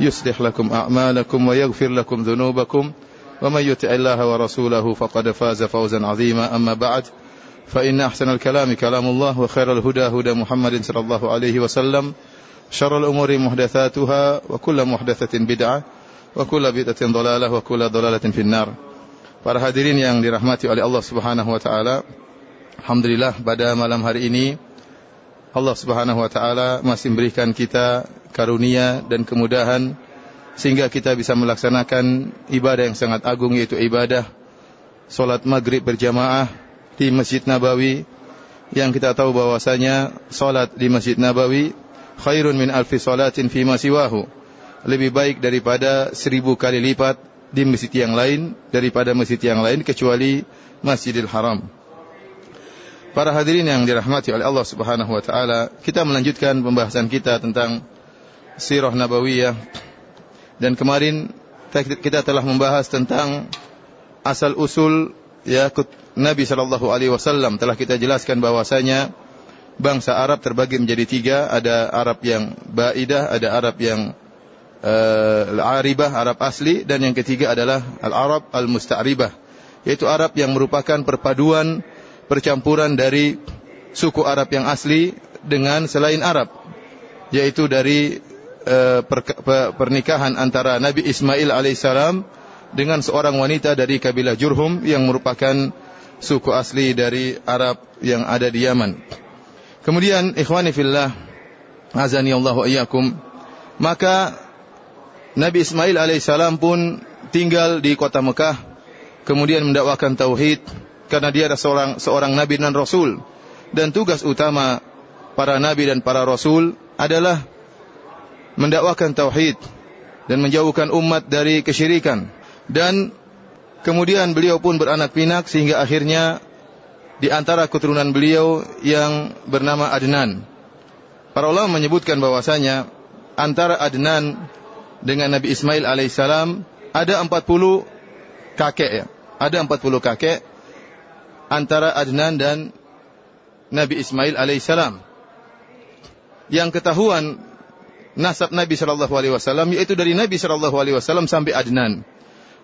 يصلح لكم أعمالكم ويغفر لكم ذنوبكم. ومن يطع الله ورسوله فقد فاز فوزا عظيما. أما بعد فإن أحسن الكلام كلام الله وخير الهدى هدى محمد صلى الله عليه وسلم. شر الأمور محدثاتها وكل محدثة بدعة وكل بدعة ضلالة وكل ضلالة في النار. Para hadirin yang dirahmati oleh Allah Subhanahu wa taala. Alhamdulillah pada malam hari ini Allah Subhanahu wa taala masih memberikan kita karunia dan kemudahan sehingga kita bisa melaksanakan ibadah yang sangat agung yaitu ibadah salat maghrib berjamaah di Masjid Nabawi yang kita tahu bahwasanya salat di Masjid Nabawi khairun min alfi salatin fi ma siwahu lebih baik daripada seribu kali lipat di masjid yang lain daripada masjid yang lain kecuali Masjidil Haram. Para hadirin yang dirahmati oleh Allah Subhanahu wa taala, kita melanjutkan pembahasan kita tentang sirah nabawiyah. Dan kemarin kita telah membahas tentang asal usul ya Nabi sallallahu alaihi wasallam. Telah kita jelaskan bahwasanya bangsa Arab terbagi menjadi tiga, ada Arab yang baidah, ada Arab yang uh, aribah Arab asli dan yang ketiga adalah al-Arab al-musta'ribah yaitu Arab yang merupakan perpaduan percampuran dari suku Arab yang asli dengan selain Arab yaitu dari uh, per, per, pernikahan antara Nabi Ismail alaihissalam dengan seorang wanita dari kabilah Jurhum yang merupakan suku asli dari Arab yang ada di Yaman. Kemudian ikhwani fillah azani iyyakum maka Nabi Ismail alaihissalam pun tinggal di kota Mekah, kemudian mendakwakan tauhid karena dia adalah seorang seorang nabi dan rasul. Dan tugas utama para nabi dan para rasul adalah mendakwakan tauhid dan menjauhkan umat dari kesyirikan. Dan kemudian beliau pun beranak pinak sehingga akhirnya di antara keturunan beliau yang bernama Adnan. Para ulama menyebutkan bahwasanya antara Adnan dengan Nabi Ismail alaihissalam ada 40 kakek ya. Ada 40 kakek antara Adnan dan Nabi Ismail alaihissalam. Yang ketahuan nasab Nabi sallallahu alaihi wasallam yaitu dari Nabi sallallahu alaihi wasallam sampai Adnan.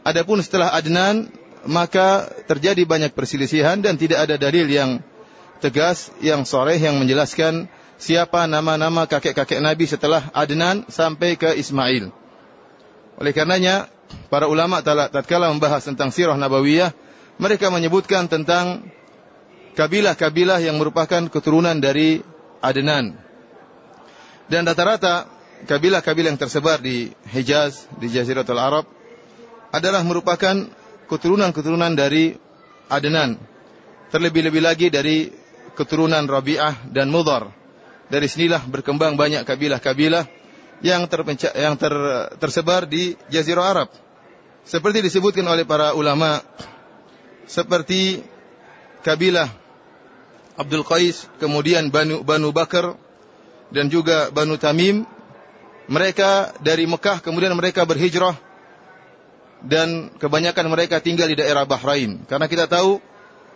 Adapun setelah Adnan maka terjadi banyak perselisihan dan tidak ada dalil yang tegas yang sore yang menjelaskan siapa nama-nama kakek-kakek Nabi setelah Adnan sampai ke Ismail. Oleh karenanya, para ulama tatkala membahas tentang sirah nabawiyah, mereka menyebutkan tentang kabilah-kabilah yang merupakan keturunan dari Adnan. Dan rata-rata kabilah-kabilah yang tersebar di Hijaz, di Jaziratul Arab adalah merupakan keturunan-keturunan dari Adnan. Terlebih-lebih lagi dari keturunan Rabi'ah dan Mudhar. Dari sinilah berkembang banyak kabilah-kabilah yang yang ter tersebar di Jazirah Arab. Seperti disebutkan oleh para ulama seperti kabilah Abdul Qais, kemudian Banu Banu Bakar dan juga Banu Tamim. Mereka dari Mekah kemudian mereka berhijrah dan kebanyakan mereka tinggal di daerah Bahrain. Karena kita tahu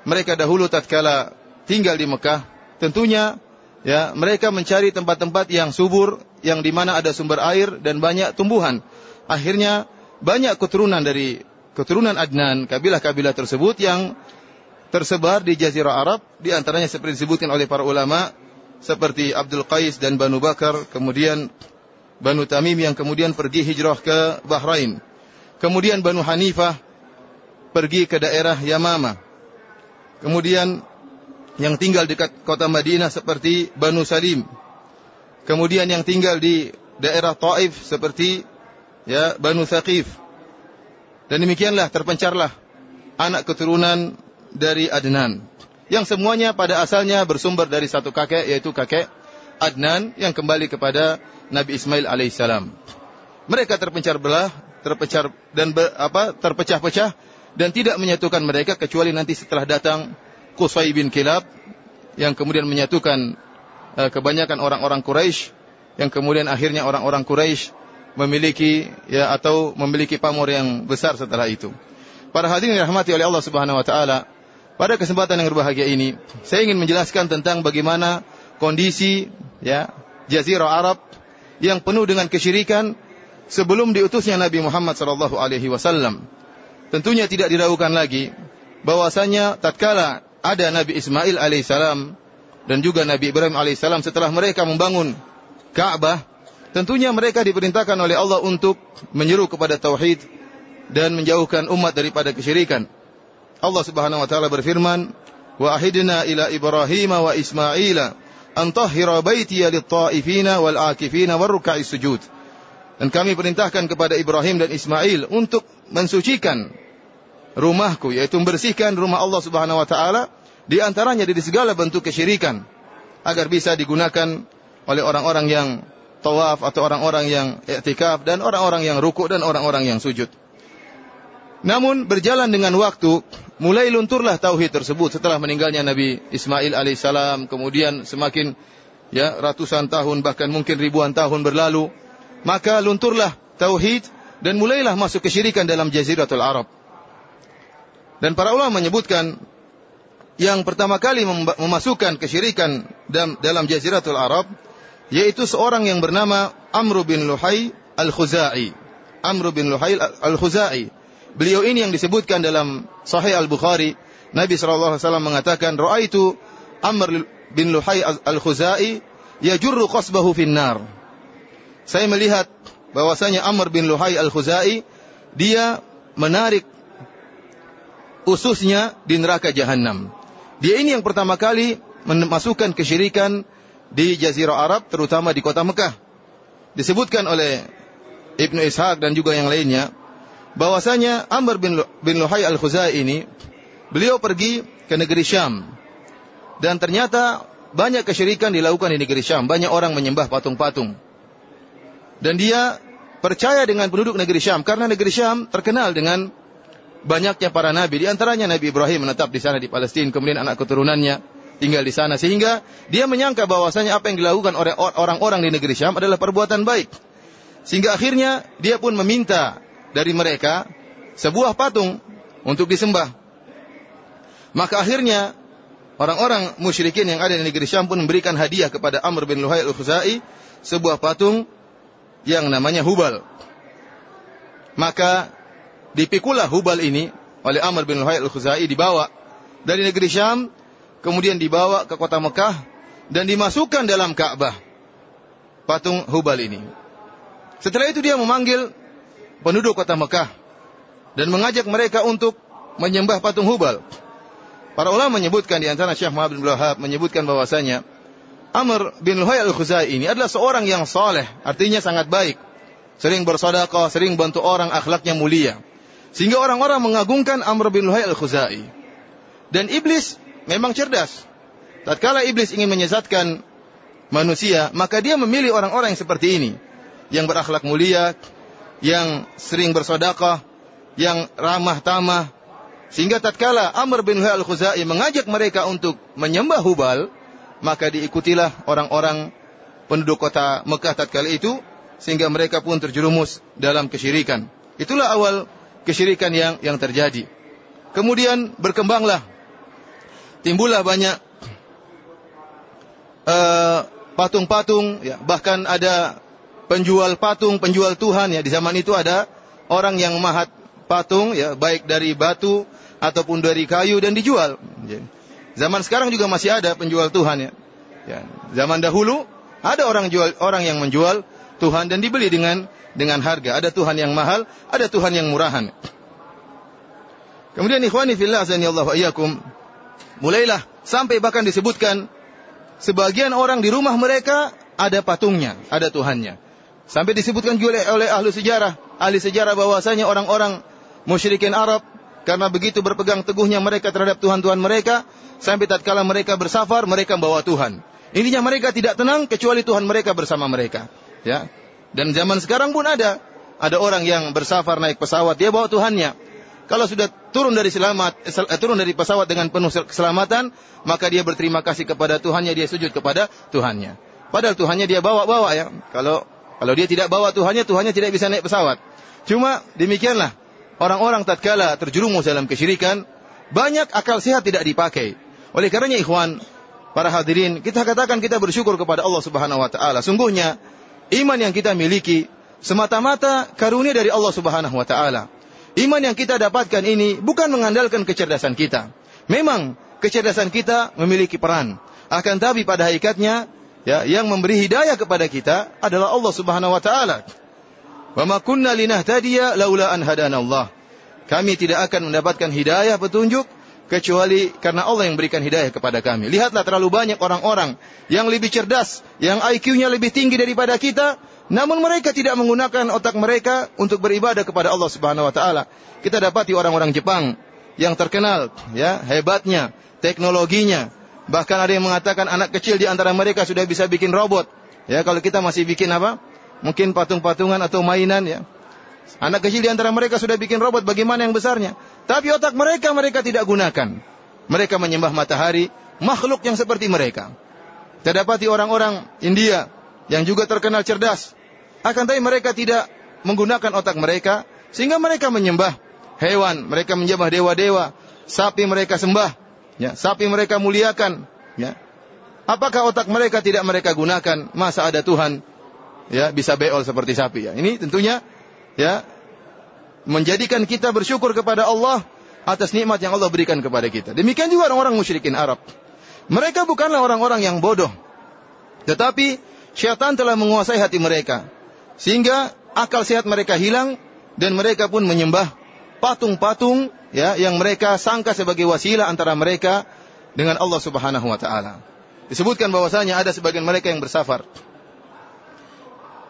mereka dahulu tatkala tinggal di Mekah, tentunya ya mereka mencari tempat-tempat yang subur, yang di mana ada sumber air dan banyak tumbuhan. Akhirnya banyak keturunan dari keturunan Adnan, kabilah-kabilah tersebut yang tersebar di Jazirah Arab, di antaranya seperti disebutkan oleh para ulama, seperti Abdul Qais dan Banu Bakar, kemudian Banu Tamim yang kemudian pergi hijrah ke Bahrain. Kemudian Banu Hanifah pergi ke daerah Yamama. Kemudian yang tinggal dekat kota Madinah seperti Banu Salim. Kemudian yang tinggal di daerah Taif seperti ya Banu Thaqif. Dan demikianlah terpencarlah anak keturunan dari Adnan. Yang semuanya pada asalnya bersumber dari satu kakek yaitu kakek Adnan yang kembali kepada Nabi Ismail alaihissalam. Mereka terpencar belah terpecah dan be, apa terpecah-pecah dan tidak menyatukan mereka kecuali nanti setelah datang Qusay bin Kilab yang kemudian menyatukan uh, kebanyakan orang-orang Quraisy yang kemudian akhirnya orang-orang Quraisy memiliki ya atau memiliki pamor yang besar setelah itu. Para hadirin dirahmati oleh Allah Subhanahu wa taala, pada kesempatan yang berbahagia ini saya ingin menjelaskan tentang bagaimana kondisi ya jazirah Arab yang penuh dengan kesyirikan sebelum diutusnya Nabi Muhammad sallallahu alaihi wasallam. Tentunya tidak diragukan lagi bahwasanya tatkala ada Nabi Ismail alaihissalam dan juga Nabi Ibrahim alaihissalam setelah mereka membangun Ka'bah, tentunya mereka diperintahkan oleh Allah untuk menyeru kepada tauhid dan menjauhkan umat daripada kesyirikan. Allah Subhanahu wa taala berfirman, "Wa ahidna ila Ibrahim wa Ismaila an baitiya lit-ta'ifina wal 'akifina war sujud." Dan kami perintahkan kepada Ibrahim dan Ismail untuk mensucikan rumahku yaitu membersihkan rumah Allah Subhanahu wa taala di antaranya dari segala bentuk kesyirikan agar bisa digunakan oleh orang-orang yang tawaf atau orang-orang yang i'tikaf dan orang-orang yang rukuk dan orang-orang yang sujud. Namun berjalan dengan waktu mulai lunturlah tauhid tersebut setelah meninggalnya Nabi Ismail alaihissalam kemudian semakin ya ratusan tahun bahkan mungkin ribuan tahun berlalu maka lunturlah tauhid dan mulailah masuk kesyirikan dalam jaziratul Arab. Dan para ulama menyebutkan yang pertama kali memasukkan kesyirikan dalam, Jaziratul Arab yaitu seorang yang bernama Amr bin Luhai Al-Khuzai. Amr bin Luhai Al-Khuzai. Beliau ini yang disebutkan dalam Sahih Al-Bukhari. Nabi SAW mengatakan, Ra'aitu Amr bin Luhai Al-Khuzai yajurru qasbahu finnar. Saya melihat bahwasanya Amr bin Luhai Al-Khuzai dia menarik ususnya di neraka jahanam. Dia ini yang pertama kali memasukkan kesyirikan di Jazirah Arab, terutama di kota Mekah. Disebutkan oleh Ibnu Ishaq dan juga yang lainnya, bahwasanya Amr bin, bin Luhai Al-Khuzai ini, beliau pergi ke negeri Syam. Dan ternyata banyak kesyirikan dilakukan di negeri Syam. Banyak orang menyembah patung-patung. Dan dia percaya dengan penduduk negeri Syam. Karena negeri Syam terkenal dengan banyaknya para nabi. Di antaranya Nabi Ibrahim menetap di sana di Palestina, kemudian anak keturunannya tinggal di sana sehingga dia menyangka bahwasanya apa yang dilakukan oleh orang-orang di negeri Syam adalah perbuatan baik. Sehingga akhirnya dia pun meminta dari mereka sebuah patung untuk disembah. Maka akhirnya orang-orang musyrikin yang ada di negeri Syam pun memberikan hadiah kepada Amr bin Luhai al-Khuzai sebuah patung yang namanya Hubal. Maka Dipikulah Hubal ini oleh Amr bin Luhai al-Khuzai dibawa dari negeri Syam, kemudian dibawa ke kota Mekah dan dimasukkan dalam Ka'bah. Patung Hubal ini. Setelah itu dia memanggil penduduk kota Mekah dan mengajak mereka untuk menyembah patung Hubal. Para ulama menyebutkan di antara Syekh Muhammad bin Wahab menyebutkan bahwasanya Amr bin Luhai al-Khuzai ini adalah seorang yang saleh, artinya sangat baik. Sering bersedekah, sering bantu orang, akhlaknya mulia. Sehingga orang-orang mengagungkan Amr bin Luhai al-Khuzai. Dan iblis memang cerdas. Tatkala iblis ingin menyesatkan manusia, maka dia memilih orang-orang yang seperti ini. Yang berakhlak mulia, yang sering bersodakah, yang ramah tamah. Sehingga tatkala Amr bin Luhai al-Khuzai mengajak mereka untuk menyembah Hubal, maka diikutilah orang-orang penduduk kota Mekah tatkala itu, sehingga mereka pun terjerumus dalam kesyirikan. Itulah awal kesyirikan yang yang terjadi. Kemudian berkembanglah timbullah banyak eh, patung-patung uh, ya bahkan ada penjual patung, penjual Tuhan ya di zaman itu ada orang yang mahat patung ya baik dari batu ataupun dari kayu dan dijual. Ya. Zaman sekarang juga masih ada penjual Tuhan ya. ya. Zaman dahulu ada orang jual orang yang menjual Tuhan dan dibeli dengan dengan harga. Ada Tuhan yang mahal, ada Tuhan yang murahan. Kemudian ikhwani fillah Allah iyyakum. Mulailah sampai bahkan disebutkan sebagian orang di rumah mereka ada patungnya, ada Tuhannya. Sampai disebutkan juga oleh, oleh ahli sejarah, ahli sejarah bahwasanya orang-orang musyrikin Arab karena begitu berpegang teguhnya mereka terhadap Tuhan-Tuhan mereka, sampai tatkala mereka bersafar, mereka membawa Tuhan. Intinya mereka tidak tenang kecuali Tuhan mereka bersama mereka. Ya. Dan zaman sekarang pun ada ada orang yang bersafar naik pesawat, dia bawa Tuhannya. Kalau sudah turun dari selamat, eh, turun dari pesawat dengan penuh keselamatan, maka dia berterima kasih kepada Tuhannya, dia sujud kepada Tuhannya. Padahal Tuhannya dia bawa-bawa ya. Kalau kalau dia tidak bawa Tuhannya, Tuhannya tidak bisa naik pesawat. Cuma demikianlah orang-orang tatkala terjerumus dalam kesyirikan, banyak akal sehat tidak dipakai. Oleh karenanya ikhwan, para hadirin, kita katakan kita bersyukur kepada Allah Subhanahu wa taala. Sungguhnya iman yang kita miliki semata-mata karunia dari Allah Subhanahu wa taala. Iman yang kita dapatkan ini bukan mengandalkan kecerdasan kita. Memang kecerdasan kita memiliki peran. Akan tapi pada hakikatnya ya yang memberi hidayah kepada kita adalah Allah Subhanahu wa taala. Wa ma kunna linahtadiya laula an hadanallah. Kami tidak akan mendapatkan hidayah petunjuk kecuali karena Allah yang berikan hidayah kepada kami. Lihatlah terlalu banyak orang-orang yang lebih cerdas, yang IQ-nya lebih tinggi daripada kita, namun mereka tidak menggunakan otak mereka untuk beribadah kepada Allah Subhanahu wa taala. Kita dapati orang-orang Jepang yang terkenal ya, hebatnya, teknologinya. Bahkan ada yang mengatakan anak kecil di antara mereka sudah bisa bikin robot. Ya, kalau kita masih bikin apa? Mungkin patung-patungan atau mainan ya. Anak kecil di antara mereka sudah bikin robot bagaimana yang besarnya. Tapi otak mereka mereka tidak gunakan. Mereka menyembah matahari, makhluk yang seperti mereka. Kita dapati orang-orang India yang juga terkenal cerdas, akan tapi mereka tidak menggunakan otak mereka sehingga mereka menyembah hewan, mereka menyembah dewa-dewa, sapi mereka sembah, ya, sapi mereka muliakan, ya. Apakah otak mereka tidak mereka gunakan? Masa ada Tuhan ya bisa beol seperti sapi ya. Ini tentunya ya menjadikan kita bersyukur kepada Allah atas nikmat yang Allah berikan kepada kita. Demikian juga orang-orang musyrikin Arab. Mereka bukanlah orang-orang yang bodoh. Tetapi syaitan telah menguasai hati mereka. Sehingga akal sehat mereka hilang dan mereka pun menyembah patung-patung ya yang mereka sangka sebagai wasilah antara mereka dengan Allah Subhanahu wa taala. Disebutkan bahwasanya ada sebagian mereka yang bersafar.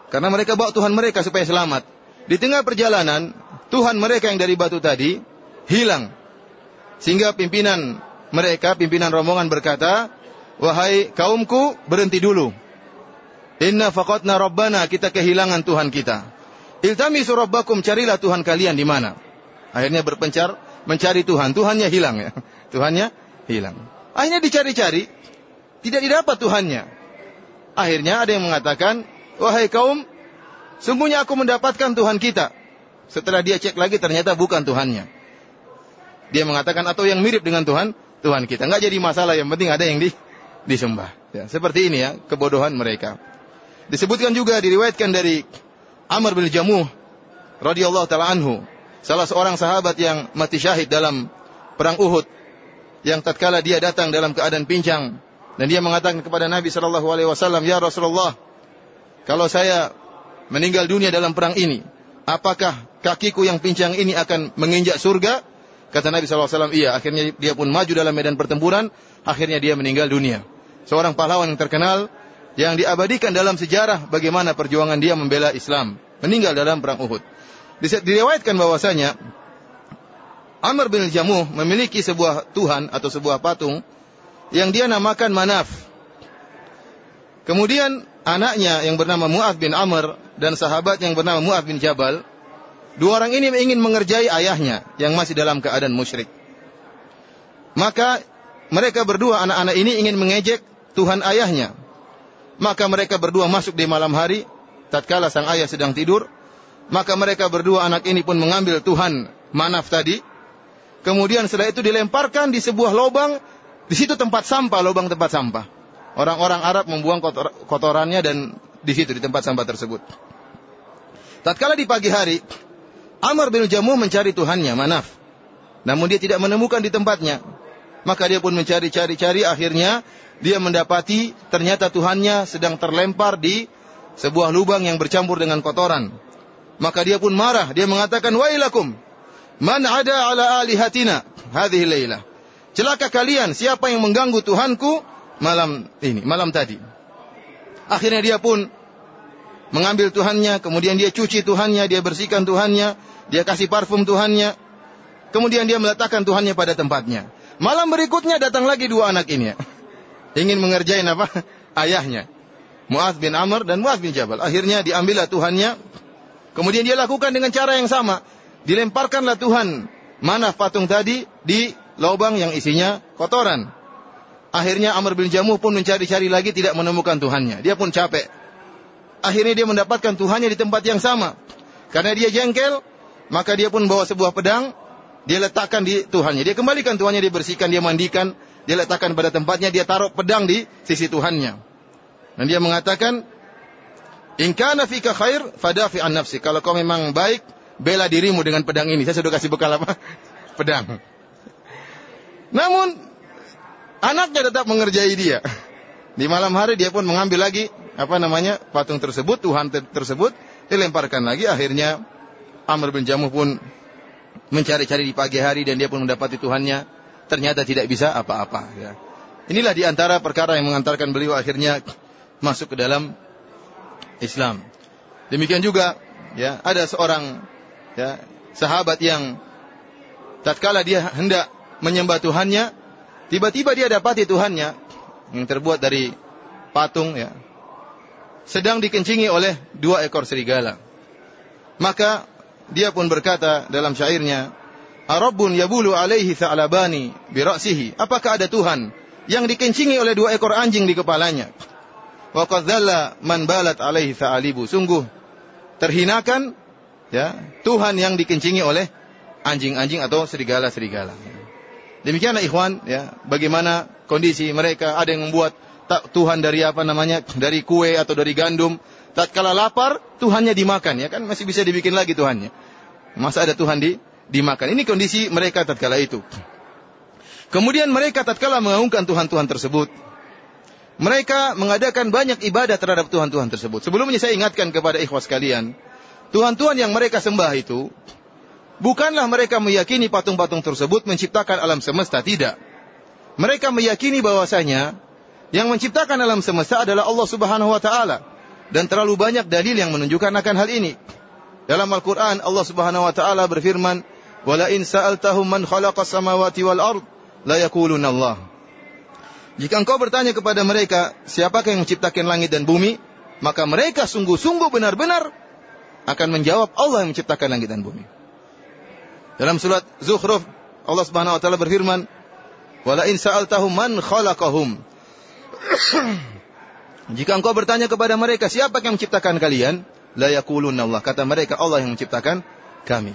Karena mereka bawa Tuhan mereka supaya selamat. Di tengah perjalanan, Tuhan mereka yang dari batu tadi hilang. Sehingga pimpinan mereka, pimpinan rombongan berkata, "Wahai kaumku, berhenti dulu. Inna faqatna rabbana, kita kehilangan Tuhan kita. Iltami surabbakum, carilah Tuhan kalian di mana. Akhirnya berpencar, mencari Tuhan. Tuhannya hilang ya. Tuhannya hilang. Akhirnya dicari-cari, tidak didapat Tuhannya. Akhirnya ada yang mengatakan, wahai kaum, sungguhnya aku mendapatkan Tuhan kita. Setelah dia cek lagi ternyata bukan Tuhannya. Dia mengatakan atau yang mirip dengan Tuhan, Tuhan kita. Enggak jadi masalah, yang penting ada yang di, disembah. Ya, seperti ini ya, kebodohan mereka. Disebutkan juga diriwayatkan dari Amr bin Jamuh radhiyallahu taala anhu, salah seorang sahabat yang mati syahid dalam perang Uhud yang tatkala dia datang dalam keadaan pincang dan dia mengatakan kepada Nabi sallallahu alaihi wasallam, "Ya Rasulullah, kalau saya meninggal dunia dalam perang ini, apakah kakiku yang pincang ini akan menginjak surga?" Kata Nabi SAW, iya. Akhirnya dia pun maju dalam medan pertempuran. Akhirnya dia meninggal dunia. Seorang pahlawan yang terkenal yang diabadikan dalam sejarah bagaimana perjuangan dia membela Islam, meninggal dalam perang Uhud. Diriwayatkan bahwasanya Amr bin Jamuh memiliki sebuah tuhan atau sebuah patung yang dia namakan Manaf. Kemudian anaknya yang bernama Mu'ad bin Amr dan sahabat yang bernama Mu'ad bin Jabal, dua orang ini ingin mengerjai ayahnya yang masih dalam keadaan musyrik. Maka mereka berdua anak-anak ini ingin mengejek Tuhan ayahnya. Maka mereka berdua masuk di malam hari, tatkala sang ayah sedang tidur. Maka mereka berdua anak ini pun mengambil Tuhan Manaf tadi. Kemudian setelah itu dilemparkan di sebuah lubang, di situ tempat sampah, lubang tempat sampah. Orang-orang Arab membuang kotor, kotorannya dan di situ di tempat sampah tersebut. Tatkala di pagi hari, Amr bin Jamuh mencari Tuhannya, Manaf. Namun dia tidak menemukan di tempatnya. Maka dia pun mencari-cari-cari, akhirnya dia mendapati ternyata Tuhannya sedang terlempar di sebuah lubang yang bercampur dengan kotoran. Maka dia pun marah. Dia mengatakan, Wailakum, man ada ala alihatina hadhihi laylah. Celaka kalian, siapa yang mengganggu Tuhanku malam ini, malam tadi. Akhirnya dia pun mengambil Tuhannya, kemudian dia cuci Tuhannya, dia bersihkan Tuhannya, dia kasih parfum Tuhannya, kemudian dia meletakkan Tuhannya pada tempatnya. Malam berikutnya datang lagi dua anak ini. ingin mengerjain apa? Ayahnya. Mu'adz bin Amr dan Mu'adz bin Jabal. Akhirnya diambillah Tuhannya, Kemudian dia lakukan dengan cara yang sama. Dilemparkanlah Tuhan mana patung tadi di lubang yang isinya kotoran. Akhirnya Amr bin Jamuh pun mencari-cari lagi tidak menemukan Tuhannya. Dia pun capek. Akhirnya dia mendapatkan Tuhannya di tempat yang sama. Karena dia jengkel, maka dia pun bawa sebuah pedang, dia letakkan di Tuhannya. Dia kembalikan Tuhannya, dia bersihkan, dia mandikan, dia letakkan pada tempatnya, dia taruh pedang di sisi Tuhannya. Dan dia mengatakan, In kana fika khair fadafi an nafsi. Kalau kau memang baik, bela dirimu dengan pedang ini. Saya sudah kasih bekal apa? pedang. Namun anaknya tetap mengerjai dia. Di malam hari dia pun mengambil lagi apa namanya patung tersebut, Tuhan tersebut, dilemparkan lagi. Akhirnya Amr bin Jamuh pun mencari-cari di pagi hari dan dia pun mendapati Tuhannya. Ternyata tidak bisa apa-apa. Ya. Inilah di antara perkara yang mengantarkan beliau akhirnya masuk ke dalam Islam. Demikian juga ya ada seorang ya sahabat yang tatkala dia hendak menyembah Tuhannya, tiba-tiba dia dapati Tuhannya yang terbuat dari patung ya sedang dikencingi oleh dua ekor serigala. Maka dia pun berkata dalam syairnya, Arabun yabulu alaihi tha'labani bira'sihi. Apakah ada Tuhan yang dikencingi oleh dua ekor anjing di kepalanya? Wa qadzalla man balat alaihi fa'alibu. Sungguh terhinakan ya Tuhan yang dikencingi oleh anjing-anjing atau serigala-serigala. Demikianlah ikhwan ya, bagaimana kondisi mereka ada yang membuat Tuhan dari apa namanya? dari kue atau dari gandum. Tatkala lapar, Tuhannya dimakan ya kan masih bisa dibikin lagi Tuhannya. Masa ada Tuhan di dimakan. Ini kondisi mereka tatkala itu. Kemudian mereka tatkala mengagungkan Tuhan-Tuhan tersebut, mereka mengadakan banyak ibadah terhadap Tuhan-Tuhan tersebut. Sebelumnya saya ingatkan kepada ikhwas kalian, Tuhan-Tuhan yang mereka sembah itu, bukanlah mereka meyakini patung-patung tersebut menciptakan alam semesta, tidak. Mereka meyakini bahwasanya yang menciptakan alam semesta adalah Allah Subhanahu wa taala dan terlalu banyak dalil yang menunjukkan akan hal ini. Dalam Al-Qur'an Allah Subhanahu wa taala berfirman, "Wala in sa'altahum man khalaqas samawati wal ard la yaquluna Allah." Jika engkau bertanya kepada mereka, siapakah yang menciptakan langit dan bumi? Maka mereka sungguh-sungguh benar-benar akan menjawab Allah yang menciptakan langit dan bumi. Dalam surat Zukhruf, Allah Subhanahu wa taala berfirman, "Wala in sa'altahum man khalaqahum." Jika engkau bertanya kepada mereka, siapa yang menciptakan kalian? La yaqulunna Allah. Kata mereka, Allah yang menciptakan kami.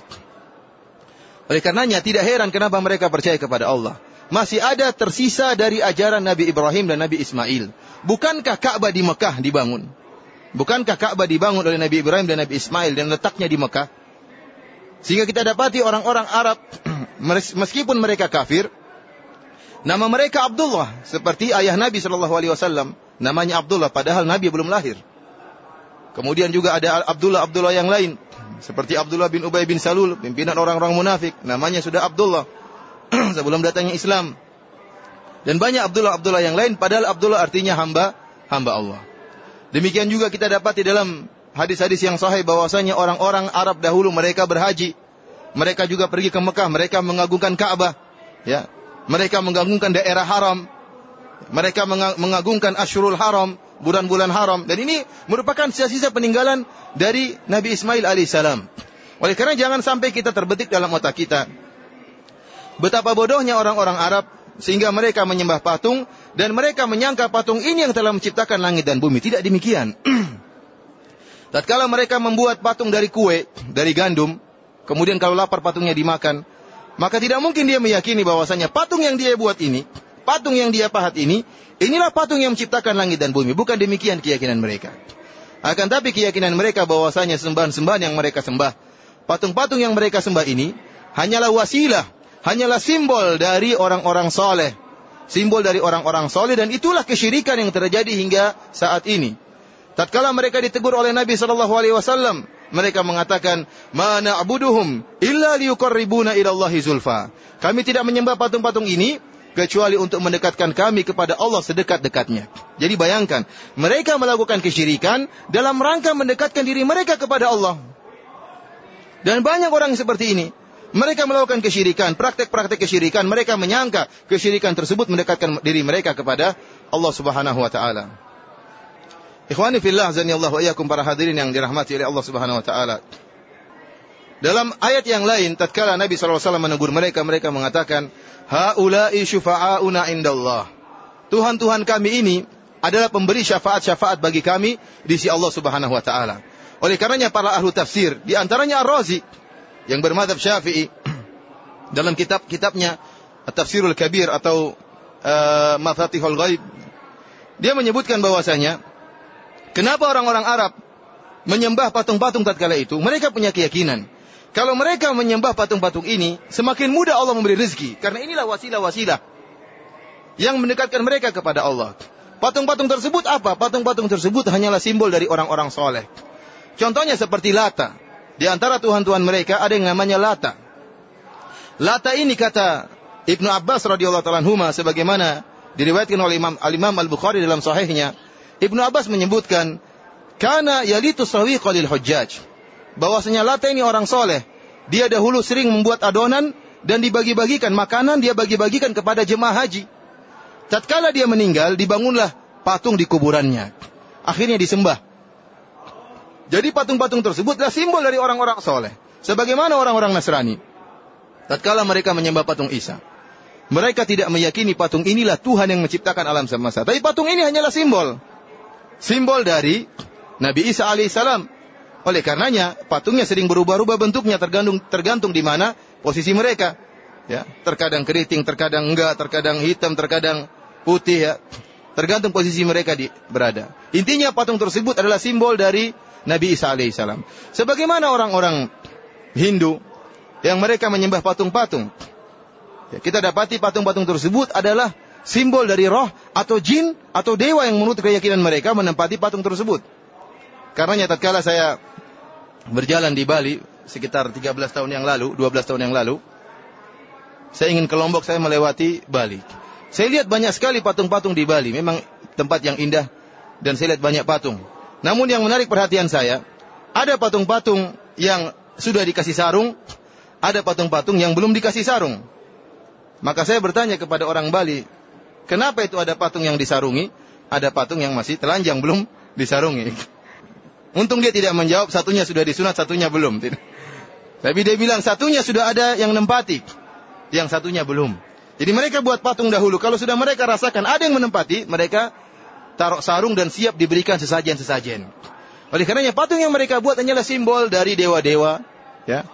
Oleh karenanya tidak heran kenapa mereka percaya kepada Allah masih ada tersisa dari ajaran Nabi Ibrahim dan Nabi Ismail. Bukankah Ka'bah di Mekah dibangun? Bukankah Ka'bah dibangun oleh Nabi Ibrahim dan Nabi Ismail dan letaknya di Mekah? Sehingga kita dapati orang-orang Arab meskipun mereka kafir, nama mereka Abdullah seperti ayah Nabi Shallallahu Alaihi Wasallam namanya Abdullah padahal Nabi belum lahir. Kemudian juga ada Abdullah Abdullah yang lain seperti Abdullah bin Ubay bin Salul pimpinan orang-orang munafik namanya sudah Abdullah. sebelum datangnya Islam. Dan banyak Abdullah-Abdullah yang lain padahal Abdullah artinya hamba hamba Allah. Demikian juga kita dapat di dalam hadis-hadis yang sahih bahwasanya orang-orang Arab dahulu mereka berhaji. Mereka juga pergi ke Mekah, mereka mengagungkan Ka'bah, ya. Mereka mengagungkan daerah haram. Mereka mengagungkan Ashurul Haram, bulan-bulan haram dan ini merupakan sisa-sisa peninggalan dari Nabi Ismail alaihissalam. Oleh karena jangan sampai kita terbetik dalam otak kita Betapa bodohnya orang-orang Arab sehingga mereka menyembah patung dan mereka menyangka patung ini yang telah menciptakan langit dan bumi. Tidak demikian. Tatkala mereka membuat patung dari kue, dari gandum, kemudian kalau lapar patungnya dimakan, maka tidak mungkin dia meyakini bahwasanya patung yang dia buat ini, patung yang dia pahat ini, inilah patung yang menciptakan langit dan bumi. Bukan demikian keyakinan mereka. Akan tapi keyakinan mereka bahwasanya sembahan-sembahan yang mereka sembah, patung-patung yang mereka sembah ini hanyalah wasilah hanyalah simbol dari orang-orang soleh. Simbol dari orang-orang soleh dan itulah kesyirikan yang terjadi hingga saat ini. Tatkala mereka ditegur oleh Nabi Shallallahu Alaihi Wasallam, mereka mengatakan, mana abuduhum illa liukorribuna ilallahi zulfa. Kami tidak menyembah patung-patung ini kecuali untuk mendekatkan kami kepada Allah sedekat-dekatnya. Jadi bayangkan, mereka melakukan kesyirikan dalam rangka mendekatkan diri mereka kepada Allah. Dan banyak orang seperti ini. Mereka melakukan kesyirikan, praktek-praktek kesyirikan. Mereka menyangka kesyirikan tersebut mendekatkan diri mereka kepada Allah Subhanahu wa taala. Ikhwani fillah wa iyyakum para hadirin yang dirahmati oleh Allah Subhanahu wa taala. Dalam ayat yang lain, tatkala Nabi SAW menegur mereka, mereka mengatakan, Ha'ulai syufa'auna indallah. Tuhan-Tuhan kami ini adalah pemberi syafaat-syafaat bagi kami di sisi Allah Subhanahu wa taala. Oleh karenanya para ahlu tafsir, di antaranya Ar-Razi yang bermadhab Syafi'i dalam kitab-kitabnya Tafsirul Kabir atau uh, Mafatihul Ghaib dia menyebutkan bahwasanya kenapa orang-orang Arab menyembah patung-patung tatkala itu? Mereka punya keyakinan kalau mereka menyembah patung-patung ini, semakin mudah Allah memberi rezeki. Karena inilah wasilah-wasilah yang mendekatkan mereka kepada Allah. Patung-patung tersebut apa? Patung-patung tersebut hanyalah simbol dari orang-orang soleh. Contohnya seperti Lata. Di antara tuhan-tuhan mereka ada yang namanya Lata. Lata ini kata Ibnu Abbas radhiyallahu taala sebagaimana diriwayatkan oleh Imam Al-Imam Al-Bukhari dalam sahihnya, Ibnu Abbas menyebutkan karena yalitu sawiqa lil hujjaj bahwasanya Lata ini orang soleh. Dia dahulu sering membuat adonan dan dibagi-bagikan makanan dia bagi-bagikan kepada jemaah haji. Tatkala dia meninggal, dibangunlah patung di kuburannya. Akhirnya disembah. Jadi patung-patung tersebutlah simbol dari orang-orang soleh. Sebagaimana orang-orang Nasrani. Tatkala mereka menyembah patung Isa. Mereka tidak meyakini patung inilah Tuhan yang menciptakan alam semesta. Tapi patung ini hanyalah simbol. Simbol dari Nabi Isa alaihissalam oleh karenanya patungnya sering berubah-ubah bentuknya tergantung tergantung di mana posisi mereka. Ya, terkadang keriting, terkadang enggak, terkadang hitam, terkadang putih ya. Tergantung posisi mereka di, berada. Intinya patung tersebut adalah simbol dari Nabi Isa alaihissalam. Sebagaimana orang-orang Hindu yang mereka menyembah patung-patung. Ya, kita dapati patung-patung tersebut adalah simbol dari roh atau jin atau dewa yang menurut keyakinan mereka menempati patung tersebut. Karenanya tatkala saya berjalan di Bali sekitar 13 tahun yang lalu, 12 tahun yang lalu. Saya ingin ke Lombok, saya melewati Bali. Saya lihat banyak sekali patung-patung di Bali. Memang tempat yang indah dan saya lihat banyak patung. Namun yang menarik perhatian saya, ada patung-patung yang sudah dikasih sarung, ada patung-patung yang belum dikasih sarung. Maka saya bertanya kepada orang Bali, kenapa itu ada patung yang disarungi, ada patung yang masih telanjang belum disarungi. Untung dia tidak menjawab satunya sudah disunat, satunya belum. Tapi dia bilang satunya sudah ada yang nempati, yang satunya belum. Jadi mereka buat patung dahulu. Kalau sudah mereka rasakan ada yang menempati, mereka taruh sarung dan siap diberikan sesajen-sesajen. Oleh karenanya patung yang mereka buat hanyalah simbol dari dewa-dewa, ya,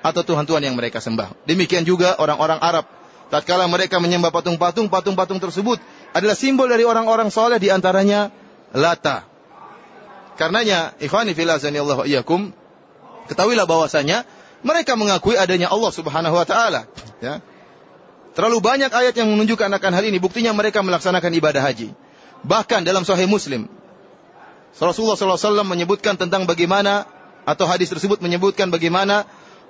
atau tuhan-tuhan yang mereka sembah. Demikian juga orang-orang Arab. Tatkala mereka menyembah patung-patung, patung-patung tersebut adalah simbol dari orang-orang soleh di antaranya Lata, Karenanya, ikhwani fillah Allah iyyakum, ketahuilah bahwasanya mereka mengakui adanya Allah Subhanahu wa taala, ya. Terlalu banyak ayat yang menunjukkan akan hal ini, buktinya mereka melaksanakan ibadah haji. Bahkan dalam Sahih Muslim, Rasulullah SAW menyebutkan tentang bagaimana atau hadis tersebut menyebutkan bagaimana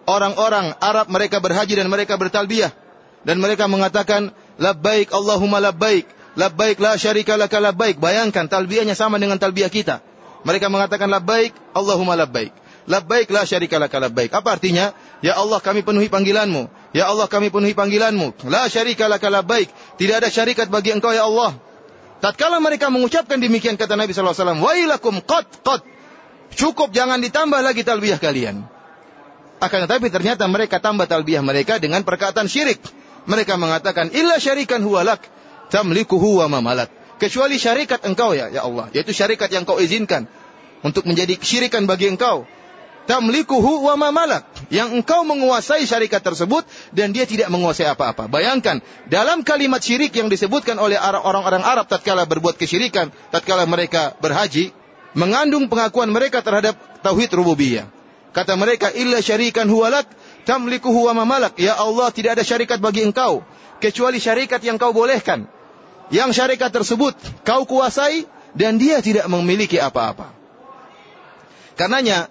orang-orang Arab mereka berhaji dan mereka bertalbiyah. Dan mereka mengatakan labbaik Allahumma labbaik. Labbaik la syarika laka labbaik. Bayangkan talbiyahnya sama dengan talbiyah kita. Mereka mengatakan labbaik, Allahumma labbaik. Labbaik la syarika laka labbaik. Apa artinya? Ya Allah kami penuhi panggilanmu. Ya Allah kami penuhi panggilanmu. La syarika laka labbaik. Tidak ada syarikat bagi engkau ya Allah. Tatkala mereka mengucapkan demikian kata Nabi wasallam, "Wailakum qad qad." Cukup jangan ditambah lagi talbiyah kalian. Akan tetapi ternyata mereka tambah talbiyah mereka dengan perkataan syirik. Mereka mengatakan, "Illa syarikan huwalak tamlikuhu wa mamalak." kecuali syarikat engkau ya ya Allah yaitu syarikat yang kau izinkan untuk menjadi syirikan bagi engkau tamlikuhu wa ma malak. Yang engkau menguasai syarikat tersebut dan dia tidak menguasai apa-apa. Bayangkan dalam kalimat syirik yang disebutkan oleh orang-orang Arab tatkala berbuat kesyirikan tatkala mereka berhaji mengandung pengakuan mereka terhadap tauhid rububiyah. Kata mereka illa syarikan huwalak tamlikuhu wa ma malak. Ya Allah tidak ada syarikat bagi engkau kecuali syarikat yang kau bolehkan. Yang syarikat tersebut kau kuasai dan dia tidak memiliki apa-apa. Karenanya,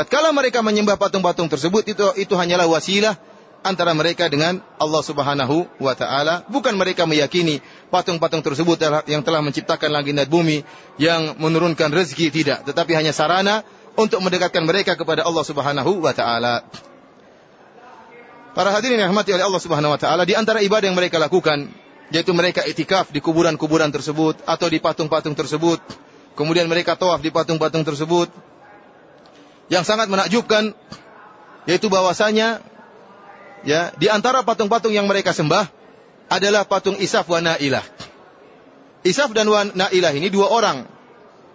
tatkala mereka menyembah patung-patung tersebut itu itu hanyalah wasilah antara mereka dengan Allah Subhanahu wa taala, bukan mereka meyakini patung-patung tersebut yang telah menciptakan langit dan bumi, yang menurunkan rezeki tidak, tetapi hanya sarana untuk mendekatkan mereka kepada Allah Subhanahu wa taala. Para hadirin yang oleh Allah Subhanahu wa taala, di antara ibadah yang mereka lakukan yaitu mereka itikaf di kuburan-kuburan tersebut atau di patung-patung tersebut. Kemudian mereka tawaf di patung-patung tersebut. Yang sangat menakjubkan yaitu bahwasanya ya di antara patung-patung yang mereka sembah adalah patung Isaf wa Nailah. Isaf dan Nailah ini dua orang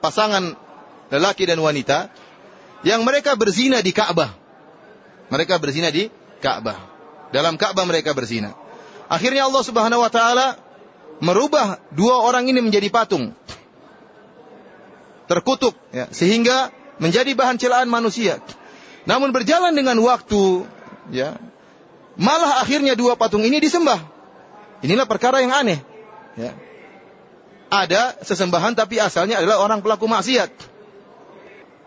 pasangan lelaki dan wanita yang mereka berzina di Ka'bah. Mereka berzina di Ka'bah. Dalam Ka'bah mereka berzina. Akhirnya Allah Subhanahu wa taala merubah dua orang ini menjadi patung. Terkutuk ya, sehingga menjadi bahan celaan manusia. Namun berjalan dengan waktu ya, malah akhirnya dua patung ini disembah. Inilah perkara yang aneh. Ya. Ada sesembahan tapi asalnya adalah orang pelaku maksiat.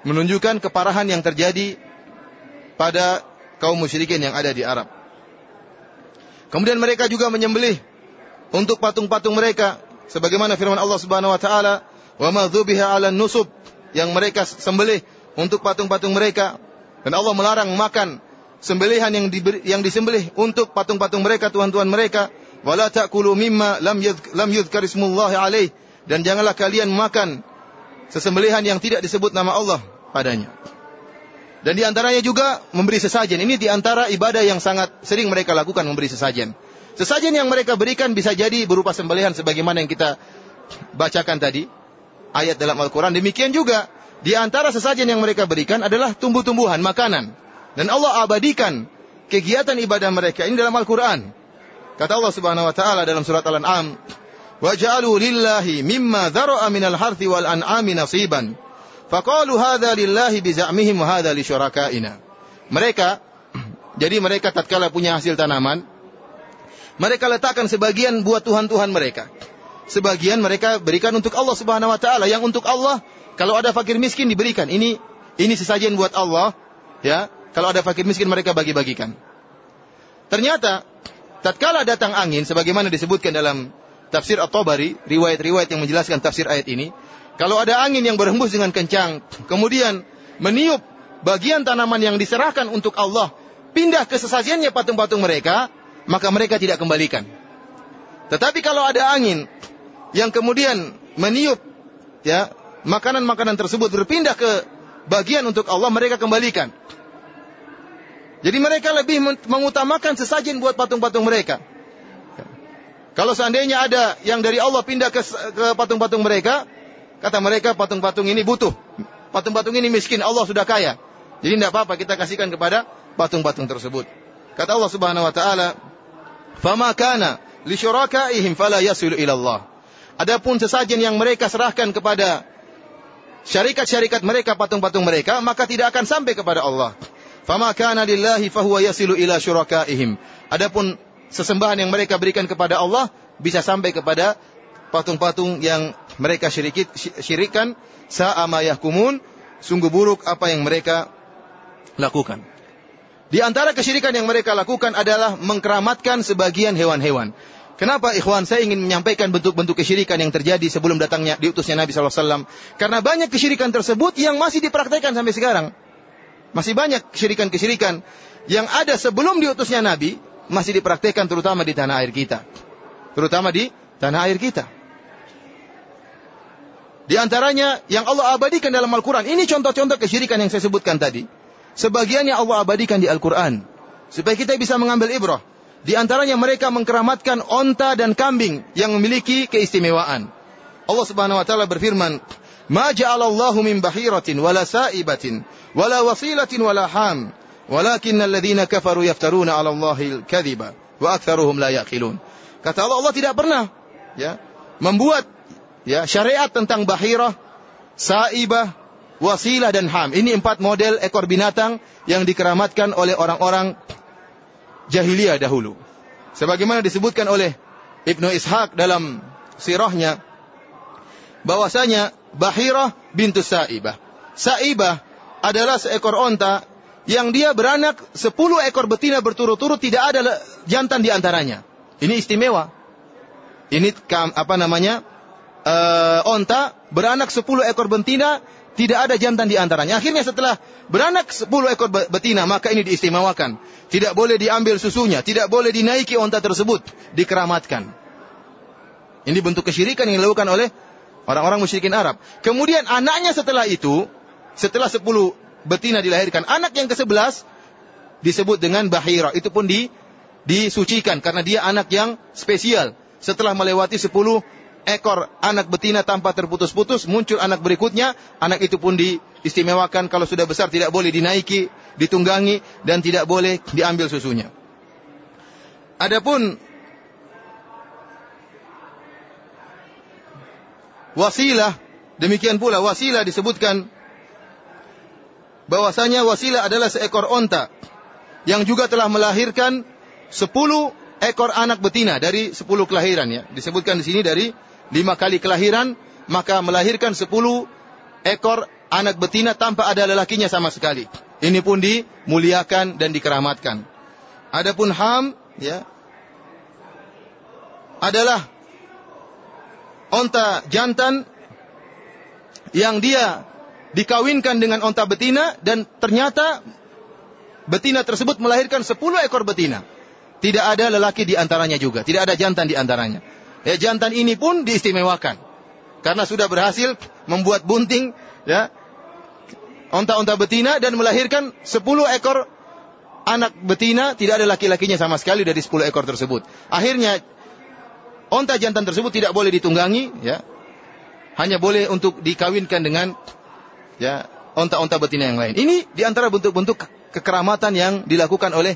Menunjukkan keparahan yang terjadi pada kaum musyrikin yang ada di Arab. Kemudian mereka juga menyembelih untuk patung-patung mereka sebagaimana firman Allah Subhanahu wa taala, "Wa ma dzubiha 'ala nusub" yang mereka sembelih untuk patung-patung mereka dan Allah melarang makan sembelihan yang yang disembelih untuk patung-patung mereka, tuhan-tuhan mereka, "Wala ta'kulu mimma lam lam yudhkar alaih" dan janganlah kalian makan sesembelihan yang tidak disebut nama Allah padanya. Dan di antaranya juga memberi sesajen. Ini di antara ibadah yang sangat sering mereka lakukan memberi sesajen. Sesajen yang mereka berikan bisa jadi berupa sembelihan sebagaimana yang kita bacakan tadi ayat dalam Al-Qur'an. Demikian juga di antara sesajen yang mereka berikan adalah tumbuh-tumbuhan, makanan. Dan Allah abadikan kegiatan ibadah mereka ini dalam Al-Qur'an. Kata Allah Subhanahu wa taala dalam surat Al-An'am, "Wa ja'alu lillahi mimma dzara'a minal harthi wal an'ami nasiban." Faqalu hadza lillahi syurakaina. Mereka jadi mereka tatkala punya hasil tanaman, mereka letakkan sebagian buat tuhan-tuhan mereka. Sebagian mereka berikan untuk Allah Subhanahu wa taala, yang untuk Allah kalau ada fakir miskin diberikan. Ini ini sesajen buat Allah, ya. Kalau ada fakir miskin mereka bagi-bagikan. Ternyata tatkala datang angin sebagaimana disebutkan dalam tafsir At-Tabari, riwayat-riwayat yang menjelaskan tafsir ayat ini, kalau ada angin yang berhembus dengan kencang, kemudian meniup bagian tanaman yang diserahkan untuk Allah, pindah ke sesajiannya patung-patung mereka, maka mereka tidak kembalikan. Tetapi kalau ada angin yang kemudian meniup ya makanan-makanan tersebut berpindah ke bagian untuk Allah, mereka kembalikan. Jadi mereka lebih mengutamakan sesajen buat patung-patung mereka. Kalau seandainya ada yang dari Allah pindah ke patung-patung mereka, Kata mereka patung-patung ini butuh. Patung-patung ini miskin, Allah sudah kaya. Jadi tidak apa-apa kita kasihkan kepada patung-patung tersebut. Kata Allah Subhanahu wa taala, "Fama kana li syurakaihim fala yasilu ila Allah." Adapun sesajen yang mereka serahkan kepada syarikat-syarikat mereka, patung-patung mereka, maka tidak akan sampai kepada Allah. Fama kana lillahi fahuwa yasilu ila syurakaihim. Adapun sesembahan yang mereka berikan kepada Allah bisa sampai kepada patung-patung yang mereka syirikit, syirikan sa'ama yahkumun sungguh buruk apa yang mereka lakukan. Di antara kesyirikan yang mereka lakukan adalah mengkeramatkan sebagian hewan-hewan. Kenapa ikhwan saya ingin menyampaikan bentuk-bentuk kesyirikan yang terjadi sebelum datangnya diutusnya Nabi SAW. Karena banyak kesyirikan tersebut yang masih dipraktekkan sampai sekarang. Masih banyak kesyirikan-kesyirikan yang ada sebelum diutusnya Nabi masih dipraktekkan terutama di tanah air kita. Terutama di tanah air kita. Di antaranya yang Allah abadikan dalam Al-Quran. Ini contoh-contoh kesyirikan yang saya sebutkan tadi. Sebagiannya Allah abadikan di Al-Quran. Supaya kita bisa mengambil ibrah. Di antaranya mereka mengkeramatkan onta dan kambing yang memiliki keistimewaan. Allah Subhanahu wa taala berfirman, "Ma ja'alallahu min bahiratin wala sa'ibatin wala wasilatin wala ham, walakin alladhina kafaru yaftaruna 'ala Allahi al-kadhiba wa aktsaruhum la yaqilun." Kata Allah, Allah tidak pernah ya membuat ya syariat tentang bahirah, saibah, wasilah dan ham. Ini empat model ekor binatang yang dikeramatkan oleh orang-orang jahiliyah dahulu. Sebagaimana disebutkan oleh Ibnu Ishaq dalam sirahnya bahwasanya Bahirah bintu Saibah. Saibah adalah seekor onta yang dia beranak sepuluh ekor betina berturut-turut tidak ada jantan di antaranya. Ini istimewa. Ini apa namanya? uh, onta beranak 10 ekor betina, tidak ada jantan di antaranya. Akhirnya setelah beranak 10 ekor betina, maka ini diistimewakan. Tidak boleh diambil susunya, tidak boleh dinaiki onta tersebut, dikeramatkan. Ini bentuk kesyirikan yang dilakukan oleh orang-orang musyrikin Arab. Kemudian anaknya setelah itu, setelah 10 betina dilahirkan, anak yang ke-11 disebut dengan bahira. Itu pun di disucikan karena dia anak yang spesial. Setelah melewati 10 ekor anak betina tanpa terputus-putus, muncul anak berikutnya, anak itu pun diistimewakan kalau sudah besar tidak boleh dinaiki, ditunggangi dan tidak boleh diambil susunya. Adapun wasilah, demikian pula wasilah disebutkan bahwasanya wasilah adalah seekor onta yang juga telah melahirkan sepuluh ekor anak betina dari sepuluh kelahiran ya. Disebutkan di sini dari lima kali kelahiran maka melahirkan sepuluh ekor anak betina tanpa ada lelakinya sama sekali. Ini pun dimuliakan dan dikeramatkan. Adapun ham ya adalah onta jantan yang dia dikawinkan dengan onta betina dan ternyata betina tersebut melahirkan 10 ekor betina. Tidak ada lelaki di antaranya juga, tidak ada jantan di antaranya. Ya, jantan ini pun diistimewakan karena sudah berhasil membuat bunting ya onta-onta betina dan melahirkan 10 ekor anak betina, tidak ada laki-lakinya sama sekali dari 10 ekor tersebut. Akhirnya onta jantan tersebut tidak boleh ditunggangi ya. Hanya boleh untuk dikawinkan dengan ya onta-onta betina yang lain. Ini di antara bentuk-bentuk kekeramatan yang dilakukan oleh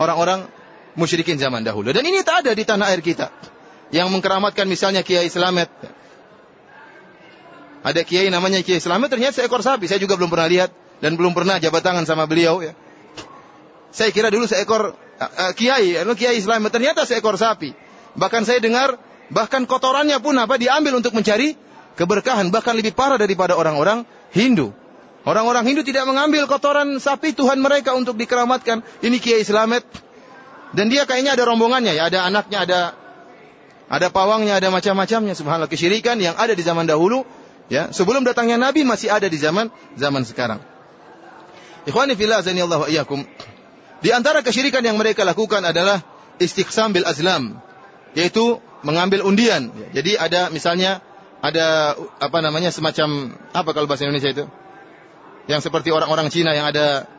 orang-orang musyrikin zaman dahulu. Dan ini tak ada di tanah air kita. Yang mengkeramatkan misalnya Kiai Slamet. Ada Kiai namanya Kiai Slamet ternyata seekor sapi. Saya juga belum pernah lihat dan belum pernah jabat tangan sama beliau ya. Saya kira dulu seekor uh, Kiai, anu Kiai Slamet ternyata seekor sapi. Bahkan saya dengar bahkan kotorannya pun apa diambil untuk mencari keberkahan bahkan lebih parah daripada orang-orang Hindu. Orang-orang Hindu tidak mengambil kotoran sapi Tuhan mereka untuk dikeramatkan. Ini Kiai Slamet. Dan dia kayaknya ada rombongannya ya, ada anaknya, ada ada pawangnya, ada macam-macamnya. Subhanallah kesyirikan yang ada di zaman dahulu ya, sebelum datangnya Nabi masih ada di zaman zaman sekarang. Ikhwani fillah Allah iyyakum. Di antara kesyirikan yang mereka lakukan adalah istiqsam bil azlam, yaitu mengambil undian. Jadi ada misalnya ada apa namanya semacam apa kalau bahasa Indonesia itu? Yang seperti orang-orang Cina yang ada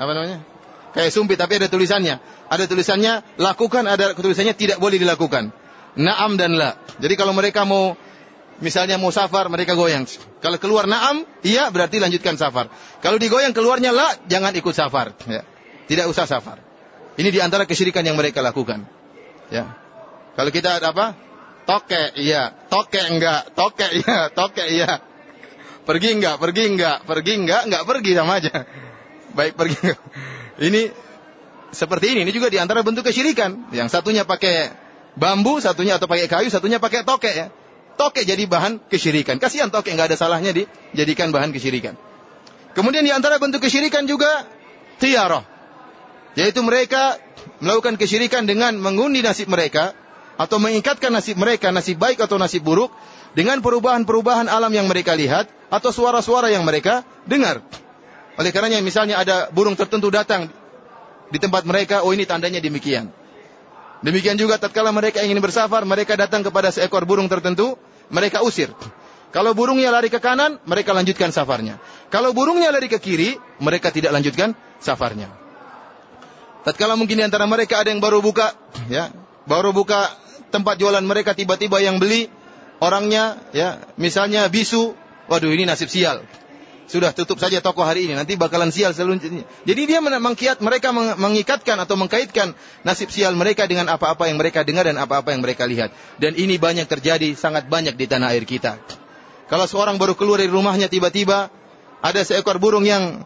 apa namanya? Kayak sumpit tapi ada tulisannya. Ada tulisannya lakukan, ada tulisannya tidak boleh dilakukan. Naam dan la. Jadi kalau mereka mau misalnya mau safar, mereka goyang. Kalau keluar naam, iya berarti lanjutkan safar. Kalau digoyang keluarnya la, jangan ikut safar. Ya. Tidak usah safar. Ini di antara kesyirikan yang mereka lakukan. Ya. Kalau kita apa? Toke, iya. Toke enggak. Toke, iya. Toke, iya. Pergi enggak, pergi enggak, pergi enggak, enggak pergi sama aja. Baik pergi enggak. Ini seperti ini. Ini juga di antara bentuk kesyirikan. Yang satunya pakai bambu, satunya atau pakai kayu, satunya pakai toke ya. Toke jadi bahan kesyirikan. Kasihan toke enggak ada salahnya dijadikan bahan kesyirikan. Kemudian di antara bentuk kesyirikan juga tiaroh. Yaitu mereka melakukan kesyirikan dengan mengundi nasib mereka atau mengikatkan nasib mereka, nasib baik atau nasib buruk, dengan perubahan-perubahan alam yang mereka lihat atau suara-suara yang mereka dengar. Oleh karenanya misalnya ada burung tertentu datang di tempat mereka, oh ini tandanya demikian. Demikian juga tatkala mereka ingin bersafar, mereka datang kepada seekor burung tertentu, mereka usir. Kalau burungnya lari ke kanan, mereka lanjutkan safarnya. Kalau burungnya lari ke kiri, mereka tidak lanjutkan safarnya. Tatkala mungkin di antara mereka ada yang baru buka, ya, baru buka tempat jualan mereka tiba-tiba yang beli orangnya ya misalnya bisu waduh ini nasib sial sudah tutup saja toko hari ini. Nanti bakalan sial selanjutnya jadi dia mengkiat mereka mengikatkan atau mengkaitkan nasib sial mereka dengan apa-apa yang mereka dengar dan apa-apa yang mereka lihat. Dan ini banyak terjadi sangat banyak di tanah air kita. Kalau seorang baru keluar dari rumahnya tiba-tiba ada seekor burung yang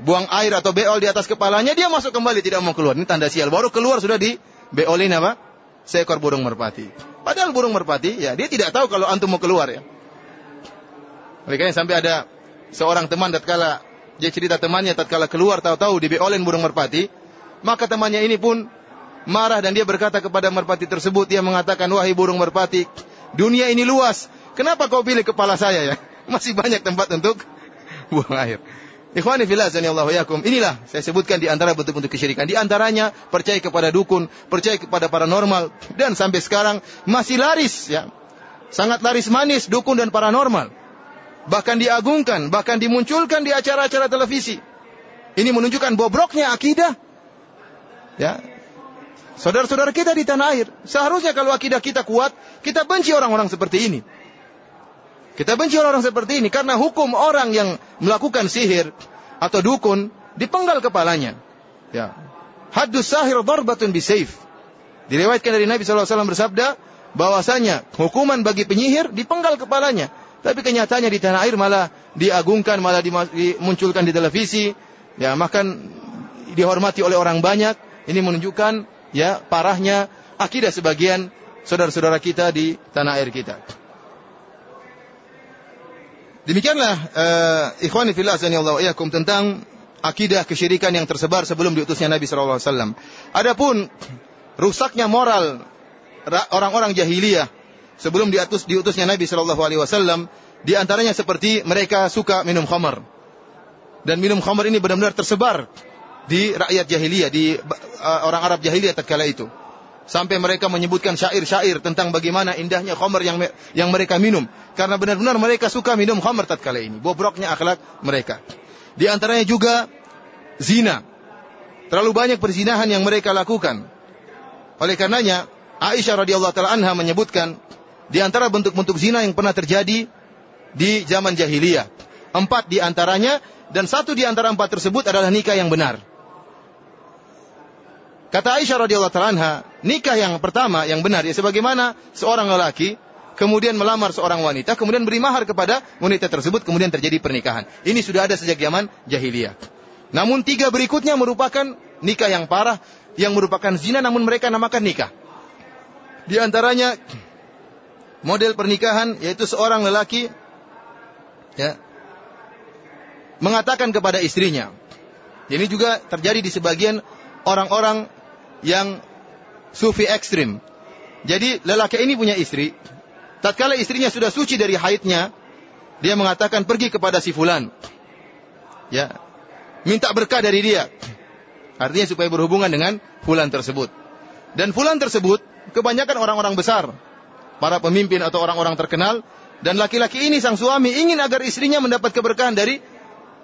buang air atau beol di atas kepalanya dia masuk kembali tidak mau keluar. Ini tanda sial. Baru keluar sudah di beolin apa? Seekor burung merpati. Padahal burung merpati, ya dia tidak tahu kalau antum mau keluar ya. Oleh sampai ada seorang teman tatkala dia cerita temannya tatkala keluar tahu-tahu dibeolin burung merpati, maka temannya ini pun marah dan dia berkata kepada merpati tersebut, dia mengatakan, wahai burung merpati, dunia ini luas, kenapa kau pilih kepala saya ya? Masih banyak tempat untuk buang air. Ikhwani fillah Allah yakum. Inilah saya sebutkan di antara bentuk-bentuk kesyirikan. Di antaranya percaya kepada dukun, percaya kepada paranormal dan sampai sekarang masih laris ya. Sangat laris manis dukun dan paranormal. Bahkan diagungkan, bahkan dimunculkan di acara-acara televisi. Ini menunjukkan bobroknya akidah. Ya. Saudara-saudara kita di tanah air, seharusnya kalau akidah kita kuat, kita benci orang-orang seperti ini. Kita benci orang-orang seperti ini karena hukum orang yang melakukan sihir atau dukun dipenggal kepalanya. Ya. Haddus sahir darbatun bisayf. Diriwayatkan dari Nabi SAW bersabda, bahwasanya hukuman bagi penyihir dipenggal kepalanya. Tapi kenyataannya di tanah air malah diagungkan, malah dimunculkan di televisi, ya makan dihormati oleh orang banyak. Ini menunjukkan ya parahnya akidah sebagian saudara-saudara kita di tanah air kita. Demikianlah uh, ikhwani fillah Allah iyakum tentang akidah kesyirikan yang tersebar sebelum diutusnya Nabi sallallahu alaihi wasallam. Adapun rusaknya moral orang-orang jahiliyah sebelum diutus diutusnya Nabi sallallahu alaihi wasallam di antaranya seperti mereka suka minum khamar. Dan minum khamar ini benar-benar tersebar di rakyat jahiliyah, di uh, orang Arab jahiliyah tatkala itu. Sampai mereka menyebutkan syair-syair tentang bagaimana indahnya khamar yang yang mereka minum. Karena benar-benar mereka suka minum khamar tatkala ini. Bobroknya akhlak mereka. Di antaranya juga zina. Terlalu banyak perzinahan yang mereka lakukan. Oleh karenanya, Aisyah radhiyallahu taala anha menyebutkan di antara bentuk-bentuk zina yang pernah terjadi di zaman jahiliyah. Empat di antaranya dan satu di antara empat tersebut adalah nikah yang benar. Kata Aisyah radhiyallahu anha, nikah yang pertama yang benar ya sebagaimana seorang lelaki kemudian melamar seorang wanita, kemudian beri mahar kepada wanita tersebut, kemudian terjadi pernikahan. Ini sudah ada sejak zaman jahiliyah. Namun tiga berikutnya merupakan nikah yang parah, yang merupakan zina namun mereka namakan nikah. Di antaranya model pernikahan yaitu seorang lelaki ya mengatakan kepada istrinya. Ini juga terjadi di sebagian orang-orang yang sufi ekstrim. Jadi lelaki ini punya istri. Tatkala istrinya sudah suci dari haidnya, dia mengatakan pergi kepada si fulan. Ya. Minta berkah dari dia. Artinya supaya berhubungan dengan fulan tersebut. Dan fulan tersebut kebanyakan orang-orang besar, para pemimpin atau orang-orang terkenal, dan laki-laki ini sang suami ingin agar istrinya mendapat keberkahan dari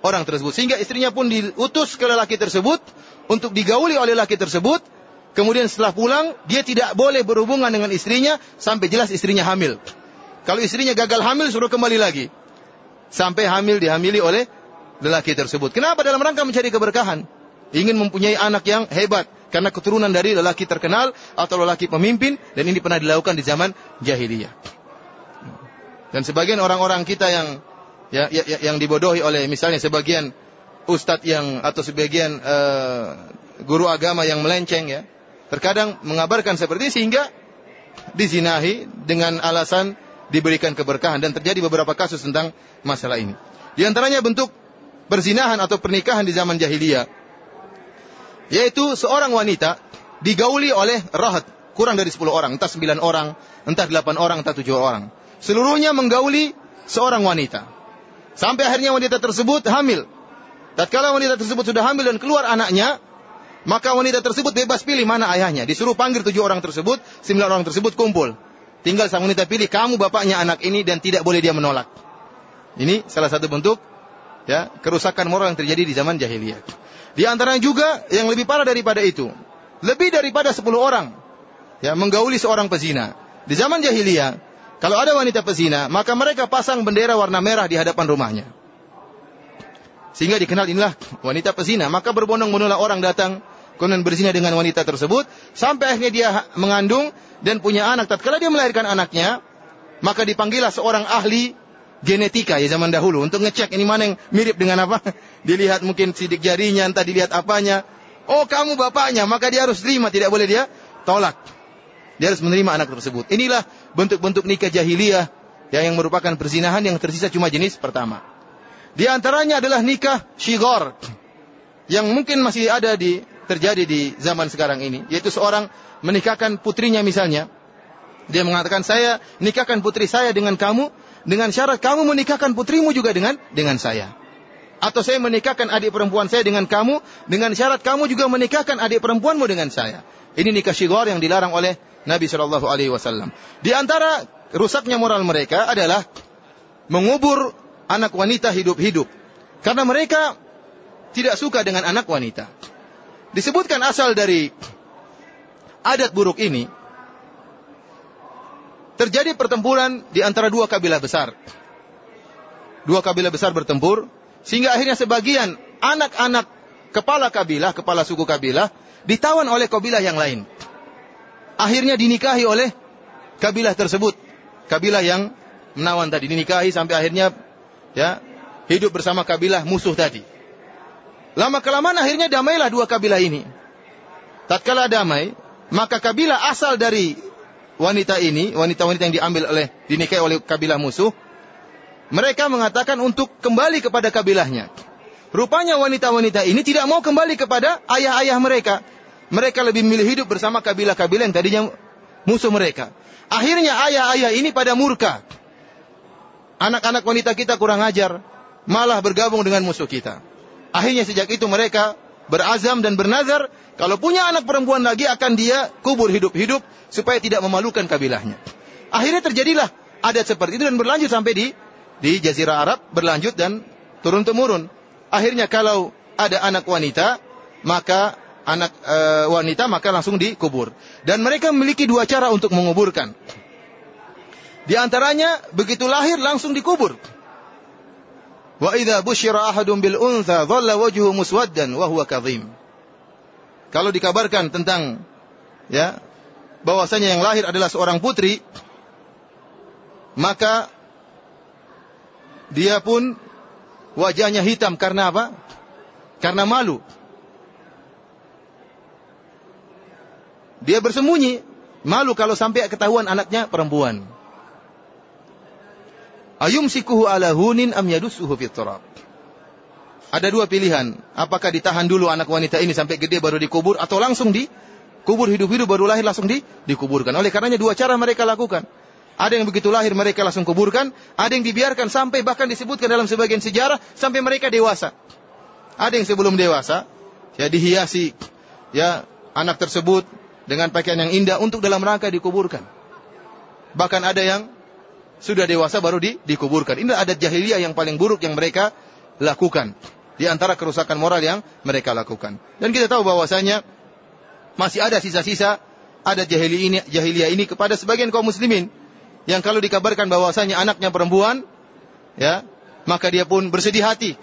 orang tersebut. Sehingga istrinya pun diutus ke lelaki tersebut untuk digauli oleh laki tersebut. Kemudian setelah pulang, dia tidak boleh berhubungan dengan istrinya sampai jelas istrinya hamil. Kalau istrinya gagal hamil, suruh kembali lagi. Sampai hamil dihamili oleh lelaki tersebut. Kenapa? Dalam rangka mencari keberkahan. Ingin mempunyai anak yang hebat karena keturunan dari lelaki terkenal atau lelaki pemimpin dan ini pernah dilakukan di zaman jahiliyah. Dan sebagian orang-orang kita yang ya, ya, ya, yang dibodohi oleh misalnya sebagian ustadz yang atau sebagian uh, guru agama yang melenceng ya, terkadang mengabarkan seperti sehingga dizinahi dengan alasan diberikan keberkahan dan terjadi beberapa kasus tentang masalah ini. Di antaranya bentuk perzinahan atau pernikahan di zaman jahiliyah yaitu seorang wanita digauli oleh rahat, kurang dari 10 orang, entah 9 orang, entah 8 orang, entah 7 orang. Seluruhnya menggauli seorang wanita. Sampai akhirnya wanita tersebut hamil. Tatkala wanita tersebut sudah hamil dan keluar anaknya, maka wanita tersebut bebas pilih mana ayahnya. Disuruh panggil tujuh orang tersebut, sembilan orang tersebut kumpul. Tinggal sang wanita pilih, kamu bapaknya anak ini dan tidak boleh dia menolak. Ini salah satu bentuk ya kerusakan moral yang terjadi di zaman jahiliyah. Di antaranya juga yang lebih parah daripada itu. Lebih daripada 10 orang ya menggauli seorang pezina. Di zaman jahiliyah, kalau ada wanita pezina, maka mereka pasang bendera warna merah di hadapan rumahnya. Sehingga dikenal inilah wanita pezina. Maka berbondong-bondonglah orang datang kemudian berzina dengan wanita tersebut sampai akhirnya dia mengandung dan punya anak. Tatkala dia melahirkan anaknya, maka dipanggillah seorang ahli genetika ya zaman dahulu untuk ngecek ini mana yang mirip dengan apa. Dilihat mungkin sidik jarinya, entah dilihat apanya. Oh kamu bapaknya, maka dia harus terima, tidak boleh dia tolak. Dia harus menerima anak tersebut. Inilah bentuk-bentuk nikah jahiliyah ya, yang merupakan perzinahan yang tersisa cuma jenis pertama. Di antaranya adalah nikah shigor yang mungkin masih ada di terjadi di zaman sekarang ini, yaitu seorang menikahkan putrinya misalnya. Dia mengatakan saya nikahkan putri saya dengan kamu dengan syarat kamu menikahkan putrimu juga dengan dengan saya. Atau saya menikahkan adik perempuan saya dengan kamu dengan syarat kamu juga menikahkan adik perempuanmu dengan saya. Ini nikah syighar yang dilarang oleh Nabi Shallallahu Alaihi Wasallam. Di antara rusaknya moral mereka adalah mengubur anak wanita hidup-hidup. Karena mereka tidak suka dengan anak wanita. Disebutkan asal dari adat buruk ini terjadi pertempuran di antara dua kabilah besar. Dua kabilah besar bertempur sehingga akhirnya sebagian anak-anak kepala kabilah, kepala suku kabilah ditawan oleh kabilah yang lain. Akhirnya dinikahi oleh kabilah tersebut. Kabilah yang menawan tadi dinikahi sampai akhirnya ya hidup bersama kabilah musuh tadi. Lama kelamaan akhirnya damailah dua kabilah ini. Tatkala damai, maka kabilah asal dari wanita ini, wanita-wanita yang diambil oleh dinikahi oleh kabilah musuh, mereka mengatakan untuk kembali kepada kabilahnya. Rupanya wanita-wanita ini tidak mau kembali kepada ayah-ayah mereka. Mereka lebih memilih hidup bersama kabilah-kabilah yang tadinya musuh mereka. Akhirnya ayah-ayah ini pada murka. Anak-anak wanita kita kurang ajar, malah bergabung dengan musuh kita. Akhirnya sejak itu mereka berazam dan bernazar, kalau punya anak perempuan lagi akan dia kubur hidup-hidup supaya tidak memalukan kabilahnya. Akhirnya terjadilah adat seperti itu dan berlanjut sampai di di Jazirah Arab berlanjut dan turun temurun. Akhirnya kalau ada anak wanita, maka anak e, wanita maka langsung dikubur. Dan mereka memiliki dua cara untuk menguburkan. Di antaranya begitu lahir langsung dikubur. Wa idza busyira ahadun bil untha dhalla wajhuhu muswaddan wa huwa kadhim. Kalau dikabarkan tentang ya bahwasanya yang lahir adalah seorang putri, maka dia pun wajahnya hitam karena apa? Karena malu. Dia bersembunyi, malu kalau sampai ketahuan anaknya perempuan. Ayum sikuhu ala hunin am yadusuhu fitrab. Ada dua pilihan. Apakah ditahan dulu anak wanita ini sampai gede baru dikubur atau langsung dikubur hidup-hidup baru lahir langsung di, dikuburkan. Oleh karenanya dua cara mereka lakukan. Ada yang begitu lahir mereka langsung kuburkan, ada yang dibiarkan sampai bahkan disebutkan dalam sebagian sejarah sampai mereka dewasa. Ada yang sebelum dewasa ya dihiasi ya anak tersebut dengan pakaian yang indah untuk dalam rangka dikuburkan. Bahkan ada yang sudah dewasa baru di, dikuburkan. Ini adat jahiliyah yang paling buruk yang mereka lakukan. Di antara kerusakan moral yang mereka lakukan. Dan kita tahu bahwasanya masih ada sisa-sisa adat jahiliyah ini, jahiliyah ini kepada sebagian kaum muslimin yang kalau dikabarkan bahwasanya anaknya perempuan, ya, maka dia pun bersedih hati.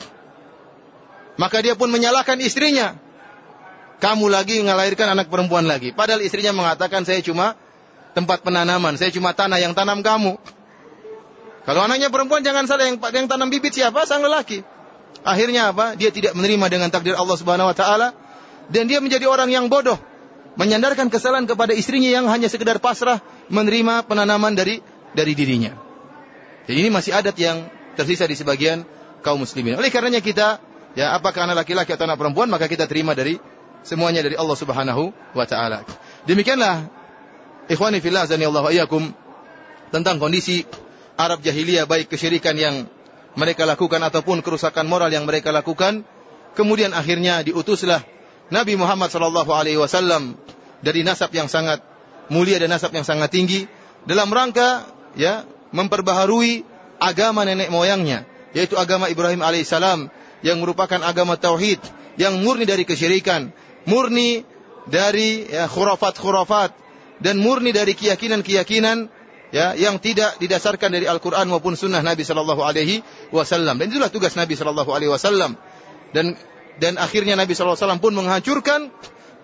Maka dia pun menyalahkan istrinya. Kamu lagi ngelahirkan anak perempuan lagi. Padahal istrinya mengatakan saya cuma tempat penanaman, saya cuma tanah yang tanam kamu. Kalau anaknya perempuan jangan salah yang yang tanam bibit siapa? Sang lelaki. Akhirnya apa? Dia tidak menerima dengan takdir Allah Subhanahu wa taala dan dia menjadi orang yang bodoh. Menyandarkan kesalahan kepada istrinya yang hanya sekedar pasrah menerima penanaman dari dari dirinya. Jadi ini masih adat yang tersisa di sebagian kaum muslimin. Oleh karenanya kita, ya apakah anak laki-laki atau anak perempuan, maka kita terima dari semuanya dari Allah Subhanahu wa taala. Demikianlah ikhwani fillah Allah iyyakum tentang kondisi Arab jahiliyah baik kesyirikan yang mereka lakukan ataupun kerusakan moral yang mereka lakukan. Kemudian akhirnya diutuslah Nabi Muhammad sallallahu alaihi wasallam dari nasab yang sangat mulia dan nasab yang sangat tinggi dalam rangka ya memperbaharui agama nenek moyangnya yaitu agama Ibrahim alaihissalam yang merupakan agama tauhid yang murni dari kesyirikan murni dari ya, khurafat-khurafat dan murni dari keyakinan-keyakinan ya yang tidak didasarkan dari Al-Qur'an maupun sunnah Nabi sallallahu alaihi wasallam. Dan itulah tugas Nabi sallallahu alaihi wasallam. Dan dan akhirnya Nabi sallallahu alaihi wasallam pun menghancurkan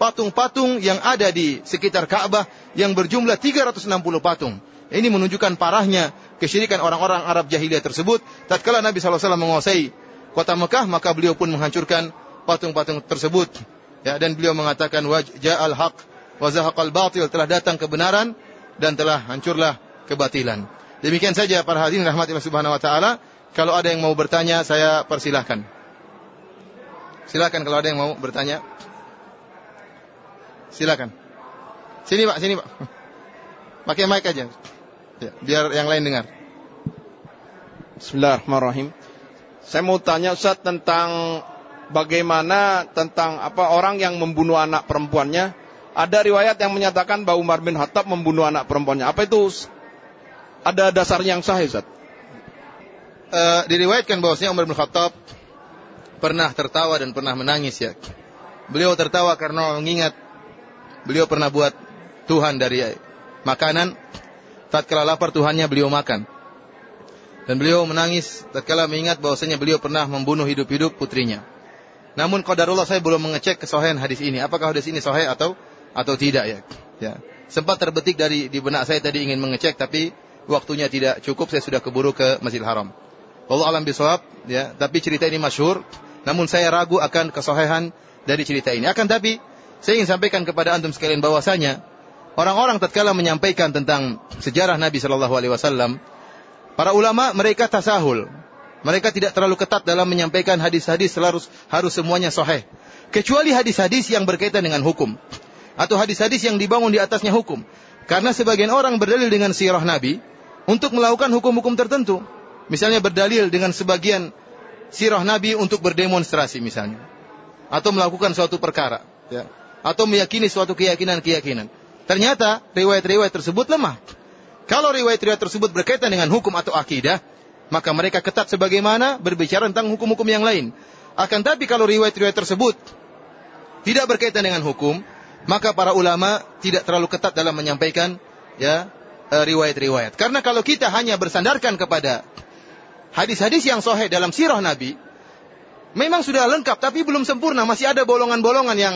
patung-patung yang ada di sekitar Ka'bah yang berjumlah 360 patung ini menunjukkan parahnya kesyirikan orang-orang Arab jahiliyah tersebut. Tatkala Nabi SAW menguasai kota Mekah, maka beliau pun menghancurkan patung-patung tersebut. Ya, dan beliau mengatakan al haq wa zahaqal batil telah datang kebenaran dan telah hancurlah kebatilan. Demikian saja para hadirin rahmatillah subhanahu wa taala. Kalau ada yang mau bertanya, saya persilahkan. Silakan kalau ada yang mau bertanya. Silakan. Sini Pak, sini Pak. Pakai mic aja. Ya, biar yang lain dengar. Bismillahirrahmanirrahim. Saya mau tanya Ustaz tentang bagaimana tentang apa orang yang membunuh anak perempuannya. Ada riwayat yang menyatakan bahwa Umar bin Khattab membunuh anak perempuannya. Apa itu? Ada dasarnya yang sah, Ustaz? Uh, diriwayatkan bahwasanya Umar bin Khattab pernah tertawa dan pernah menangis ya. Beliau tertawa karena mengingat beliau pernah buat Tuhan dari makanan. Tatkala lapar Tuhannya beliau makan. Dan beliau menangis tatkala mengingat bahwasanya beliau pernah membunuh hidup-hidup putrinya. Namun qadarullah saya belum mengecek kesohihan hadis ini. Apakah hadis ini sahih atau atau tidak ya? Ya. Sempat terbetik dari di benak saya tadi ingin mengecek tapi waktunya tidak cukup saya sudah keburu ke Masjidil Haram. Allah alam bisawab ya, tapi cerita ini masyhur namun saya ragu akan kesohihan dari cerita ini. Akan tapi saya ingin sampaikan kepada antum sekalian bahwasanya orang-orang tatkala menyampaikan tentang sejarah Nabi Shallallahu alaihi wasallam Para ulama mereka tasahul. Mereka tidak terlalu ketat dalam menyampaikan hadis-hadis harus harus semuanya sahih. Kecuali hadis-hadis yang berkaitan dengan hukum atau hadis-hadis yang dibangun di atasnya hukum. Karena sebagian orang berdalil dengan sirah Nabi untuk melakukan hukum-hukum tertentu. Misalnya berdalil dengan sebagian sirah Nabi untuk berdemonstrasi misalnya. Atau melakukan suatu perkara. Ya. Atau meyakini suatu keyakinan-keyakinan. Ternyata riwayat-riwayat tersebut lemah. Kalau riwayat-riwayat tersebut berkaitan dengan hukum atau akidah, maka mereka ketat sebagaimana berbicara tentang hukum-hukum yang lain. Akan tapi kalau riwayat-riwayat tersebut tidak berkaitan dengan hukum, maka para ulama tidak terlalu ketat dalam menyampaikan ya eh, riwayat-riwayat. Karena kalau kita hanya bersandarkan kepada hadis-hadis yang sahih dalam sirah Nabi, memang sudah lengkap tapi belum sempurna, masih ada bolongan-bolongan yang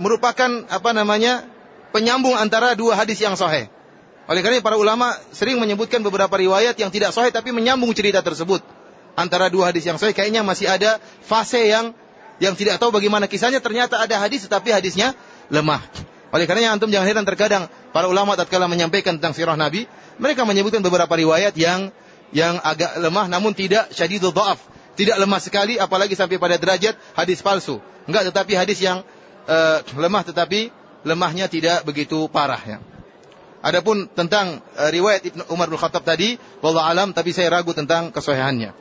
merupakan apa namanya penyambung antara dua hadis yang sahih. Oleh karena para ulama sering menyebutkan beberapa riwayat yang tidak sahih tapi menyambung cerita tersebut. Antara dua hadis yang sahih kayaknya masih ada fase yang yang tidak tahu bagaimana kisahnya ternyata ada hadis tetapi hadisnya lemah. Oleh karenanya antum jangan heran terkadang para ulama tatkala menyampaikan tentang sirah Nabi, mereka menyebutkan beberapa riwayat yang yang agak lemah namun tidak syadidul dhaaf, tidak lemah sekali apalagi sampai pada derajat hadis palsu. Enggak tetapi hadis yang uh, lemah tetapi lemahnya tidak begitu parah ya. Adapun tentang uh, riwayat Ibnu Umar bin Khattab tadi, wallah alam tapi saya ragu tentang kesahihannya.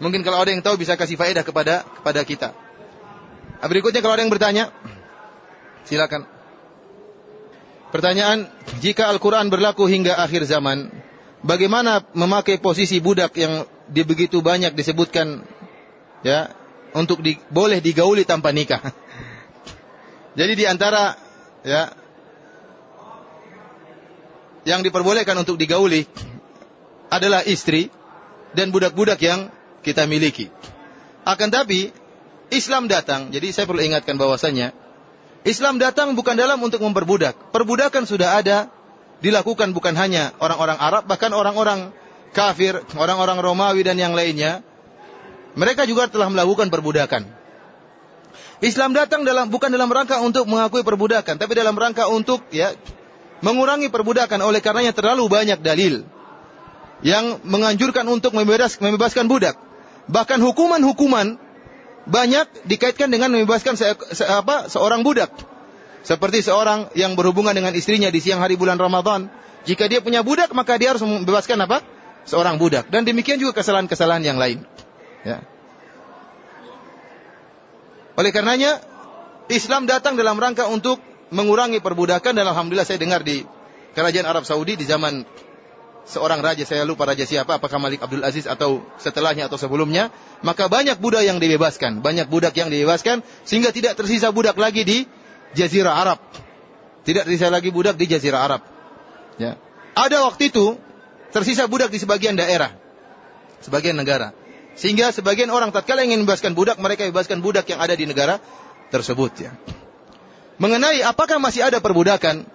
Mungkin kalau ada yang tahu bisa kasih faedah kepada kepada kita. Nah, berikutnya kalau ada yang bertanya, silakan. Pertanyaan, jika Al-Quran berlaku hingga akhir zaman, bagaimana memakai posisi budak yang di begitu banyak disebutkan ya untuk di, boleh digauli tanpa nikah? Jadi di antara ya yang diperbolehkan untuk digauli adalah istri dan budak-budak yang kita miliki. Akan tapi Islam datang, jadi saya perlu ingatkan bahwasanya Islam datang bukan dalam untuk memperbudak. Perbudakan sudah ada dilakukan bukan hanya orang-orang Arab, bahkan orang-orang kafir, orang-orang Romawi dan yang lainnya. Mereka juga telah melakukan perbudakan. Islam datang dalam bukan dalam rangka untuk mengakui perbudakan, tapi dalam rangka untuk ya mengurangi perbudakan oleh karenanya terlalu banyak dalil yang menganjurkan untuk membebas, membebaskan budak. Bahkan hukuman-hukuman banyak dikaitkan dengan membebaskan se, se, apa, seorang budak. Seperti seorang yang berhubungan dengan istrinya di siang hari bulan Ramadan. Jika dia punya budak, maka dia harus membebaskan apa? Seorang budak. Dan demikian juga kesalahan-kesalahan yang lain. Ya. Oleh karenanya, Islam datang dalam rangka untuk mengurangi perbudakan dan alhamdulillah saya dengar di kerajaan Arab Saudi di zaman seorang raja saya lupa raja siapa apakah Malik Abdul Aziz atau setelahnya atau sebelumnya maka banyak budak yang dibebaskan banyak budak yang dibebaskan sehingga tidak tersisa budak lagi di jazirah Arab. Tidak tersisa lagi budak di jazirah Arab. Ya. Ada waktu itu tersisa budak di sebagian daerah sebagian negara sehingga sebagian orang tatkala ingin membebaskan budak mereka bebaskan budak yang ada di negara tersebut ya mengenai apakah masih ada perbudakan.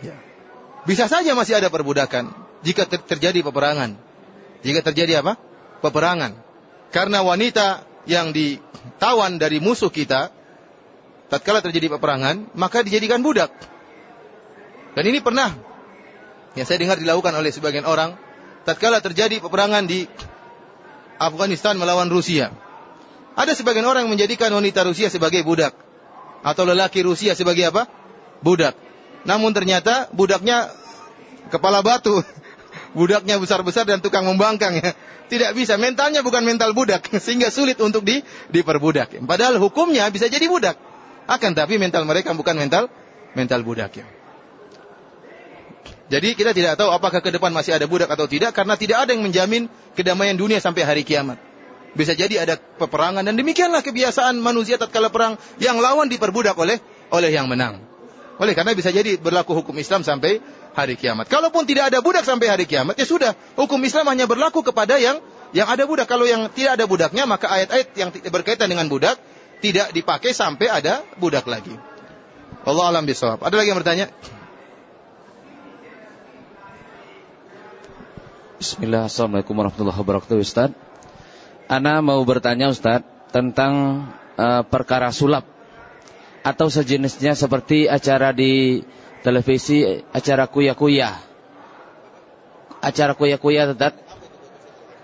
Ya. Bisa saja masih ada perbudakan jika ter terjadi peperangan. Jika terjadi apa? Peperangan. Karena wanita yang ditawan dari musuh kita, tatkala terjadi peperangan, maka dijadikan budak. Dan ini pernah yang saya dengar dilakukan oleh sebagian orang, tatkala terjadi peperangan di Afghanistan melawan Rusia. Ada sebagian orang yang menjadikan wanita Rusia sebagai budak atau lelaki Rusia sebagai apa? Budak. Namun ternyata budaknya kepala batu. Budaknya besar-besar dan tukang membangkang ya. Tidak bisa, mentalnya bukan mental budak sehingga sulit untuk di diperbudak. Padahal hukumnya bisa jadi budak. Akan tapi mental mereka bukan mental mental budak ya. Jadi kita tidak tahu apakah ke depan masih ada budak atau tidak karena tidak ada yang menjamin kedamaian dunia sampai hari kiamat. Bisa jadi ada peperangan dan demikianlah kebiasaan manusia tatkala perang yang lawan diperbudak oleh oleh yang menang. Oleh karena bisa jadi berlaku hukum Islam sampai hari kiamat. Kalaupun tidak ada budak sampai hari kiamat, ya sudah. Hukum Islam hanya berlaku kepada yang yang ada budak. Kalau yang tidak ada budaknya, maka ayat-ayat yang berkaitan dengan budak tidak dipakai sampai ada budak lagi. Allah alam bisawab. Ada lagi yang bertanya? Bismillah, Assalamualaikum warahmatullahi wabarakatuh Ustaz. Ana mau bertanya Ustaz Tentang uh, perkara sulap Atau sejenisnya seperti acara di televisi Acara kuya-kuya. Acara kuya-kuya Ustaz.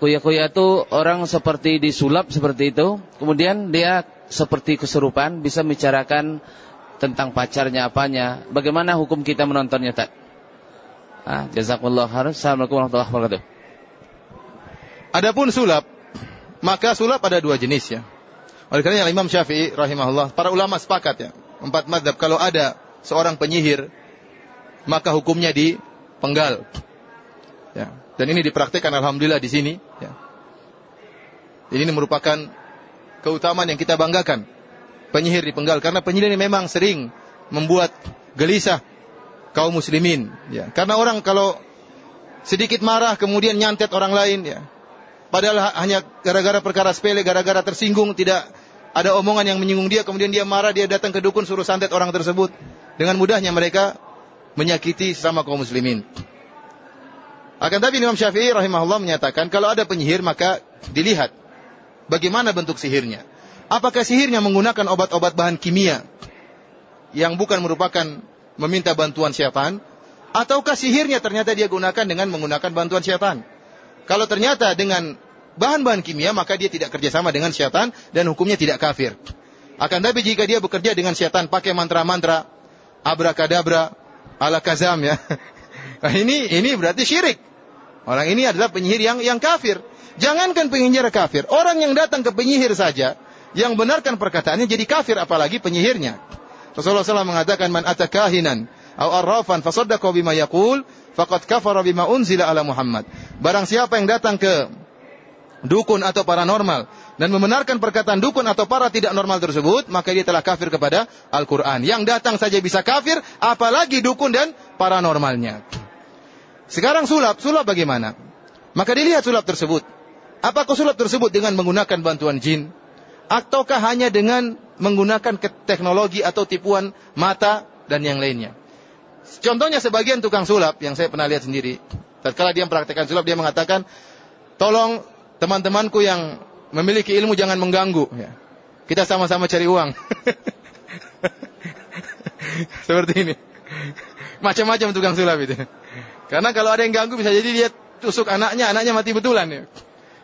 Kuya-kuya itu orang seperti disulap seperti itu Kemudian dia seperti kesurupan Bisa bicarakan tentang pacarnya apanya. Bagaimana hukum kita menontonnya Ustaz Ah, jazakumullah khairan. Assalamualaikum warahmatullahi wabarakatuh. Adapun sulap, maka sulap ada dua jenis ya. Oleh karena Imam Syafi'i rahimahullah, para ulama sepakat ya, empat madhab kalau ada seorang penyihir, maka hukumnya dipenggal. Ya. Dan ini dipraktikkan alhamdulillah di sini. Ya. Jadi ini merupakan keutamaan yang kita banggakan. Penyihir dipenggal karena penyihir ini memang sering membuat gelisah kaum muslimin ya. Karena orang kalau sedikit marah kemudian nyantet orang lain ya. Padahal hanya gara-gara perkara sepele gara-gara tersinggung tidak ada omongan yang menyinggung dia kemudian dia marah dia datang ke dukun suruh santet orang tersebut. Dengan mudahnya mereka menyakiti sesama kaum muslimin. Akan tapi Imam Syafi'i rahimahullah menyatakan kalau ada penyihir maka dilihat bagaimana bentuk sihirnya. Apakah sihirnya menggunakan obat-obat bahan kimia yang bukan merupakan meminta bantuan syaitan ataukah sihirnya ternyata dia gunakan dengan menggunakan bantuan syaitan. Kalau ternyata dengan bahan-bahan kimia maka dia tidak kerjasama dengan syaitan dan hukumnya tidak kafir. Akan tapi jika dia bekerja dengan syaitan pakai mantra-mantra, abrakadabra, ala kazam ya. Nah, ini ini berarti syirik. Orang ini adalah penyihir yang yang kafir. Jangankan penyihir kafir, orang yang datang ke penyihir saja yang benarkan perkataannya jadi kafir apalagi penyihirnya. Rasulullah SAW mengatakan man atakahinan atau arrafan fasaddaqa bima yaqul faqad kafara bima unzila ala Muhammad. Barang siapa yang datang ke dukun atau paranormal dan membenarkan perkataan dukun atau para tidak normal tersebut, maka dia telah kafir kepada Al-Qur'an. Yang datang saja bisa kafir, apalagi dukun dan paranormalnya. Sekarang sulap, sulap bagaimana? Maka dilihat sulap tersebut. Apakah sulap tersebut dengan menggunakan bantuan jin? Ataukah hanya dengan menggunakan teknologi atau tipuan mata dan yang lainnya. Contohnya sebagian tukang sulap yang saya pernah lihat sendiri. Tatkala dia mempraktekkan sulap dia mengatakan, "Tolong teman-temanku yang memiliki ilmu jangan mengganggu." Ya. Kita sama-sama cari uang. Seperti ini. Macam-macam tukang sulap itu. Karena kalau ada yang ganggu bisa jadi dia tusuk anaknya, anaknya mati betulan ya.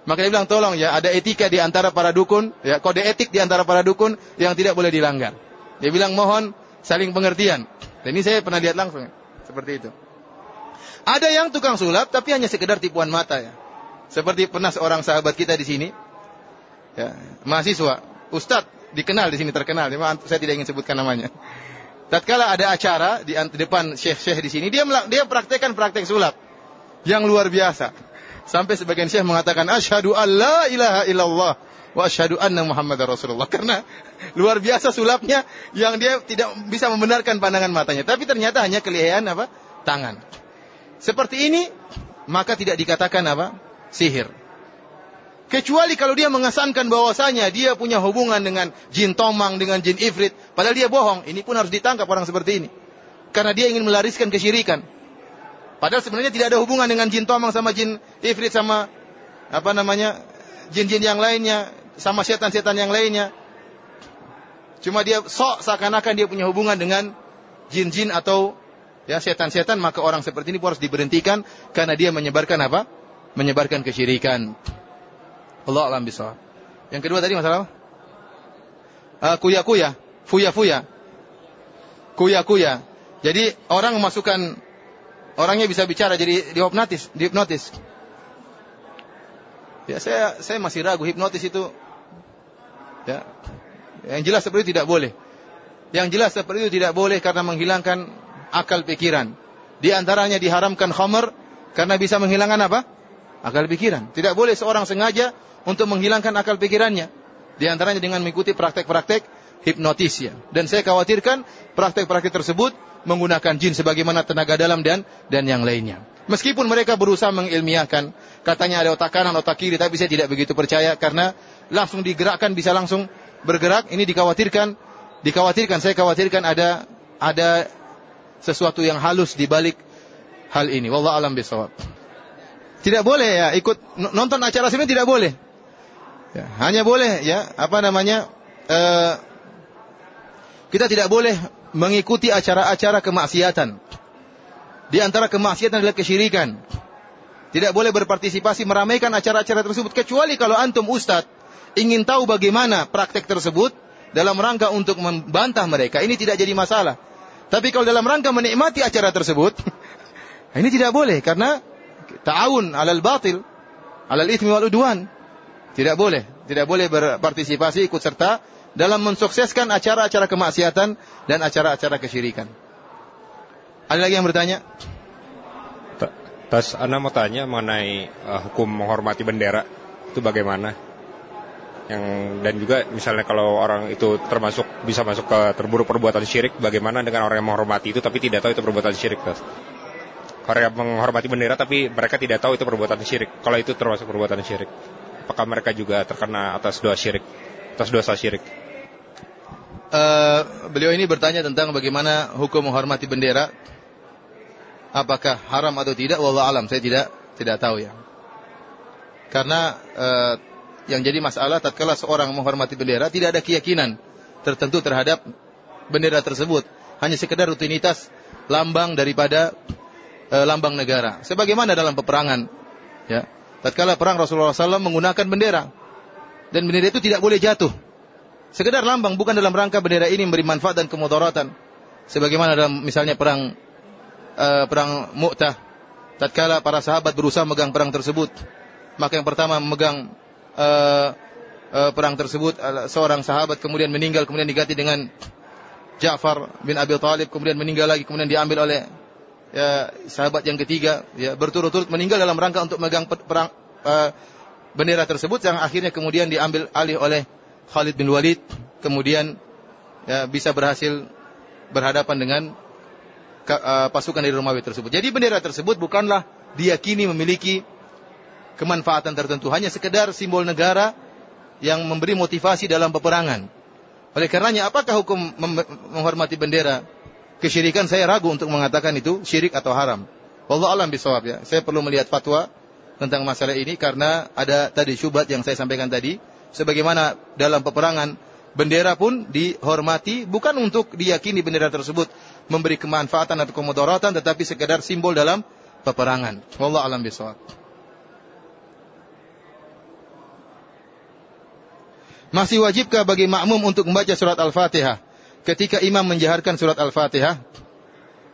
Maka dia bilang tolong ya ada etika di antara para dukun, ya kode etik di antara para dukun yang tidak boleh dilanggar. Dia bilang mohon saling pengertian. Dan ini saya pernah lihat langsung seperti itu. Ada yang tukang sulap tapi hanya sekedar tipuan mata ya. Seperti pernah seorang sahabat kita di sini, ya, mahasiswa, ustadz dikenal di sini terkenal, saya tidak ingin sebutkan namanya. Tatkala ada acara di depan syekh-syekh di sini, dia dia praktekkan praktek sulap yang luar biasa. Sampai sebagian syekh mengatakan asyhadu alla ilaha illallah wa asyhadu anna muhammadar rasulullah. Karena luar biasa sulapnya yang dia tidak bisa membenarkan pandangan matanya, tapi ternyata hanya kelihaian apa? tangan. Seperti ini maka tidak dikatakan apa? sihir. Kecuali kalau dia mengesankan bahwasanya dia punya hubungan dengan jin tomang, dengan jin ifrit. Padahal dia bohong. Ini pun harus ditangkap orang seperti ini. Karena dia ingin melariskan kesyirikan. Padahal sebenarnya tidak ada hubungan dengan jin tomang sama jin ifrit sama apa namanya jin-jin yang lainnya sama setan-setan yang lainnya. Cuma dia sok seakan-akan dia punya hubungan dengan jin-jin atau ya setan-setan maka orang seperti ini harus diberhentikan karena dia menyebarkan apa? Menyebarkan kesyirikan. Allah alam bisa. Yang kedua tadi masalah uh, kuya-kuya, fuya-fuya. Kuya-kuya. Jadi orang memasukkan orangnya bisa bicara jadi dihipnotis, dihipnotis. Ya saya saya masih ragu hipnotis itu ya yang jelas seperti itu tidak boleh. Yang jelas seperti itu tidak boleh karena menghilangkan akal pikiran. Di antaranya diharamkan khamr karena bisa menghilangkan apa? akal pikiran. Tidak boleh seorang sengaja untuk menghilangkan akal pikirannya. Di antaranya dengan mengikuti praktek-praktek hipnotis ya. Dan saya khawatirkan praktek-praktek tersebut menggunakan jin sebagaimana tenaga dalam dan dan yang lainnya. Meskipun mereka berusaha mengilmiahkan, katanya ada otak kanan, otak kiri, tapi saya tidak begitu percaya karena langsung digerakkan bisa langsung bergerak. Ini dikhawatirkan, dikhawatirkan, saya khawatirkan ada ada sesuatu yang halus di balik hal ini. Wallah alam bisawab. Tidak boleh ya ikut nonton acara sini tidak boleh. Ya, hanya boleh ya apa namanya uh, kita tidak boleh mengikuti acara-acara kemaksiatan. Di antara kemaksiatan adalah kesyirikan. Tidak boleh berpartisipasi meramaikan acara-acara tersebut kecuali kalau antum ustadz ingin tahu bagaimana praktek tersebut dalam rangka untuk membantah mereka. Ini tidak jadi masalah. Tapi kalau dalam rangka menikmati acara tersebut, ini tidak boleh karena ta'awun alal batil, alal ithmi wal udwan. Tidak boleh, tidak boleh berpartisipasi ikut serta dalam mensukseskan acara-acara kemaksiatan dan acara-acara kesyirikan. Ada lagi yang bertanya? Tas Anda mau tanya mengenai uh, hukum menghormati bendera itu bagaimana? Yang dan juga misalnya kalau orang itu termasuk bisa masuk ke terburuk perbuatan syirik, bagaimana dengan orang yang menghormati itu tapi tidak tahu itu perbuatan syirik, Tas? Orang yang menghormati bendera tapi mereka tidak tahu itu perbuatan syirik. Kalau itu termasuk perbuatan syirik, apakah mereka juga terkena atas dosa syirik, atas dosa syirik? Uh, beliau ini bertanya tentang bagaimana hukum menghormati bendera. Apakah haram atau tidak? Wallah alam saya tidak tidak tahu ya. Karena uh, yang jadi masalah tatkala seorang menghormati bendera tidak ada keyakinan tertentu terhadap bendera tersebut. Hanya sekedar rutinitas lambang daripada uh, lambang negara. Sebagaimana dalam peperangan ya. Tatkala perang Rasulullah SAW menggunakan bendera dan bendera itu tidak boleh jatuh sekedar lambang bukan dalam rangka bendera ini memberi manfaat dan kemudaratan sebagaimana dalam misalnya perang uh, perang Mu'tah. Tatkala para sahabat berusaha megang perang tersebut, maka yang pertama memegang uh, uh, perang tersebut uh, seorang sahabat kemudian meninggal kemudian diganti dengan Ja'far bin Abi Thalib kemudian meninggal lagi kemudian diambil oleh ya, sahabat yang ketiga ya berturut-turut meninggal dalam rangka untuk megang perang uh, bendera tersebut yang akhirnya kemudian diambil alih oleh Khalid bin Walid kemudian ya, bisa berhasil berhadapan dengan Eh, pasukan dari Romawi tersebut. Jadi bendera tersebut bukanlah diyakini memiliki kemanfaatan tertentu, hanya sekedar simbol negara yang memberi motivasi dalam peperangan. Oleh karenanya, apakah hukum menghormati bendera kesyirikan? Saya ragu untuk mengatakan itu syirik atau haram. Wallah alam bisawab ya. Saya perlu melihat fatwa tentang masalah ini karena ada tadi syubhat yang saya sampaikan tadi. Sebagaimana dalam peperangan bendera pun dihormati bukan untuk diyakini bendera tersebut memberi kemanfaatan atau kemudaratan tetapi sekedar simbol dalam peperangan. Wallah alam bisawab. Masih wajibkah bagi makmum untuk membaca surat Al-Fatihah ketika imam menjaharkan surat Al-Fatihah?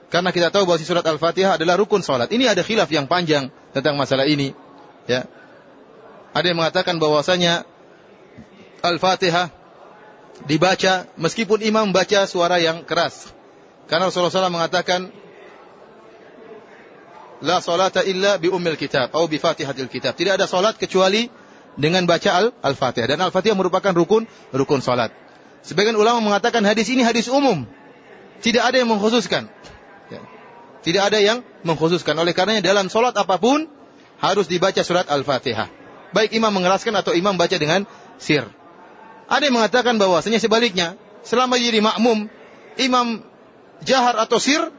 Karena kita tahu bahwa surat Al-Fatihah adalah rukun salat. Ini ada khilaf yang panjang tentang masalah ini, ya. Ada yang mengatakan bahwasanya Al-Fatihah dibaca meskipun imam membaca suara yang keras. Karena Rasulullah SAW mengatakan, La salata illa bi ummil kitab atau bi fatihatil kitab. Tidak ada salat kecuali dengan baca Al-Fatihah. Dan Al-Fatihah merupakan rukun rukun salat. Sebagian ulama mengatakan hadis ini hadis umum. Tidak ada yang mengkhususkan. Ya. Tidak ada yang mengkhususkan. Oleh karenanya dalam salat apa pun harus dibaca surat Al-Fatihah. Baik imam mengeraskan atau imam baca dengan sir. Ada yang mengatakan bahwasanya sebaliknya, selama jadi makmum, imam jahar atau sir,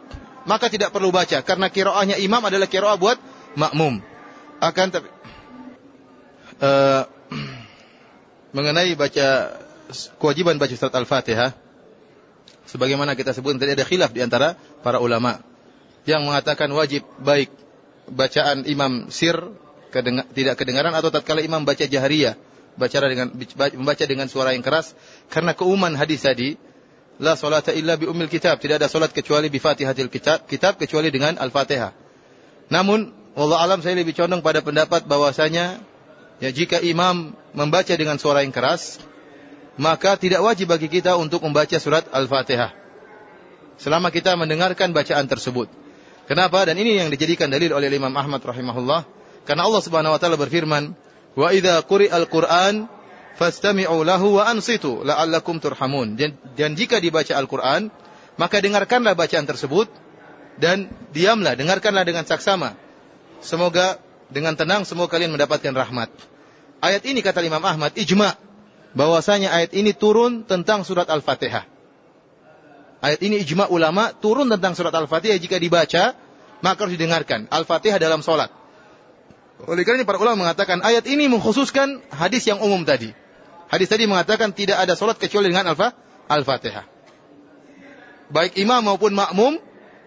maka tidak perlu baca karena kiroahnya imam adalah kiroah buat makmum. Akan tapi uh, mengenai baca kewajiban baca surat Al-Fatihah sebagaimana kita sebut tadi ada khilaf di antara para ulama yang mengatakan wajib baik bacaan imam sir kedengar, tidak kedengaran atau tatkala imam baca jahriyah baca dengan membaca dengan suara yang keras karena keumuman hadis tadi La salata illa bi ummil kitab. Tidak ada salat kecuali bi Fatihatil kitab, kitab kecuali dengan Al-Fatihah. Namun, Allah alam saya lebih condong pada pendapat bahwasanya ya jika imam membaca dengan suara yang keras, maka tidak wajib bagi kita untuk membaca surat Al-Fatihah. Selama kita mendengarkan bacaan tersebut. Kenapa? Dan ini yang dijadikan dalil oleh Imam Ahmad rahimahullah Karena Allah Subhanahu wa taala berfirman, "Wa idza quri'al Qur'an fastami'u lahu wa ansitu la'allakum turhamun." Dan, dan jika dibaca Al-Qur'an, maka dengarkanlah bacaan tersebut dan diamlah, dengarkanlah dengan saksama. Semoga dengan tenang semua kalian mendapatkan rahmat. Ayat ini kata Imam Ahmad ijma bahwasanya ayat ini turun tentang surat Al-Fatihah. Ayat ini ijma ulama turun tentang surat Al-Fatihah jika dibaca maka harus didengarkan. Al-Fatihah dalam solat. Oleh karena para ulama mengatakan ayat ini mengkhususkan hadis yang umum tadi. Hadis tadi mengatakan tidak ada solat kecuali dengan Al-Fatihah. Baik imam maupun makmum,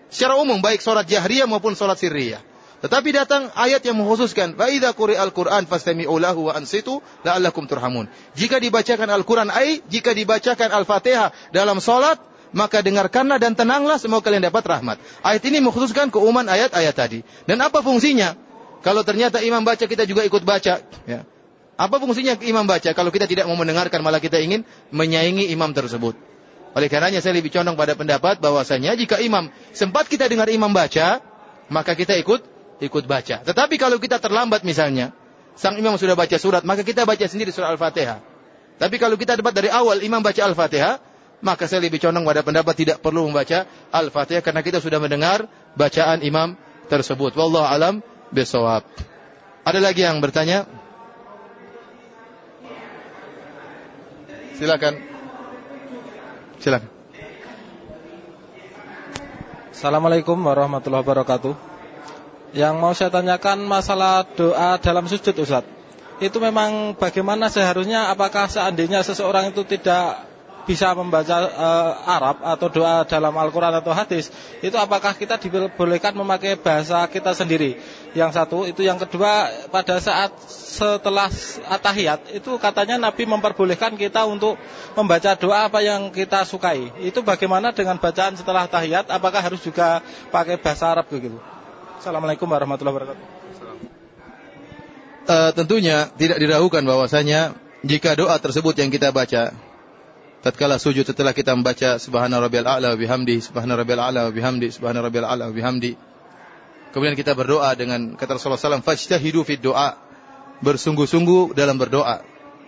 secara umum baik solat jahriyah maupun solat sirriyah. Tetapi datang ayat yang mengkhususkan, "Fa kuri al-Qur'an fastami'u lahu wa ansitu la'allakum turhamun." Jika dibacakan Al-Qur'an ai, jika dibacakan Al-Fatihah dalam salat, maka dengarkanlah dan tenanglah semoga kalian dapat rahmat. Ayat ini mengkhususkan keumuman ayat-ayat tadi. Dan apa fungsinya? Kalau ternyata imam baca kita juga ikut baca, ya. Apa fungsinya imam baca kalau kita tidak mau mendengarkan malah kita ingin menyaingi imam tersebut? Oleh karenanya saya lebih condong pada pendapat bahwasanya jika imam sempat kita dengar imam baca, maka kita ikut ikut baca. Tetapi kalau kita terlambat misalnya, sang imam sudah baca surat, maka kita baca sendiri surat Al-Fatihah. Tapi kalau kita dapat dari awal imam baca Al-Fatihah, maka saya lebih condong pada pendapat tidak perlu membaca Al-Fatihah karena kita sudah mendengar bacaan imam tersebut. Wallahu alam bisawab. Ada lagi yang bertanya? Silakan. Silakan. Assalamualaikum warahmatullahi wabarakatuh. Yang mau saya tanyakan masalah doa dalam sujud Ustaz. Itu memang bagaimana seharusnya apakah seandainya seseorang itu tidak bisa membaca uh, Arab atau doa dalam Al-Quran atau hadis Itu apakah kita dibolehkan memakai bahasa kita sendiri? Yang satu, itu yang kedua Pada saat setelah atahiyat Itu katanya Nabi memperbolehkan kita untuk membaca doa apa yang kita sukai. Itu bagaimana dengan bacaan setelah tahiyat Apakah harus juga pakai bahasa Arab begitu? Assalamualaikum warahmatullahi wabarakatuh. Uh, tentunya tidak diragukan bahwasanya jika doa tersebut yang kita baca tatkala sujud setelah kita membaca subhana rabbiyal a'la wa bihamdi subhana rabbiyal a'la wa bihamdi subhana rabbiyal a'la wa bihamdi kemudian kita berdoa dengan kata Rasulullah SAW fajtahidu fid doa bersungguh-sungguh dalam berdoa.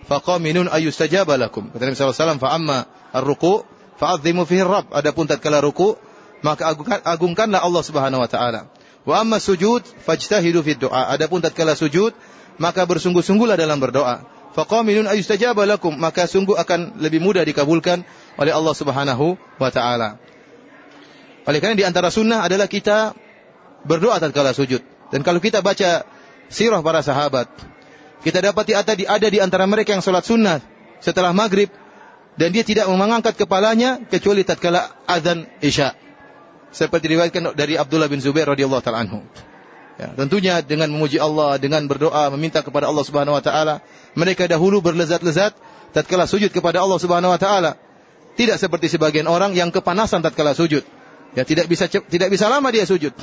Faqaminun ayustajaba lakum. Kata Nabi SAW fa amma ar-ruku fa'azzimu fihi rabb adapun tatkala ruku maka agungkan, agungkanlah Allah Subhanahu wa taala. Wa amma sujud fajtahidu fid doa. Adapun tatkala sujud maka bersungguh-sungguhlah dalam berdoa. Faqaminun ayustajaba lakum maka sungguh akan lebih mudah dikabulkan oleh Allah Subhanahu wa taala. Oleh karena di antara sunnah adalah kita berdoa tatkala sujud. Dan kalau kita baca sirah para sahabat, kita dapati ada di, ada di antara mereka yang sholat sunnah setelah maghrib dan dia tidak mengangkat kepalanya kecuali tatkala azan isya seperti diriwayatkan dari Abdullah bin Zubair radhiyallahu taala anhu. Ya, tentunya dengan memuji Allah, dengan berdoa, meminta kepada Allah Subhanahu wa taala, mereka dahulu berlezat-lezat tatkala sujud kepada Allah Subhanahu wa taala. Tidak seperti sebagian orang yang kepanasan tatkala sujud. Ya, tidak bisa tidak bisa lama dia sujud.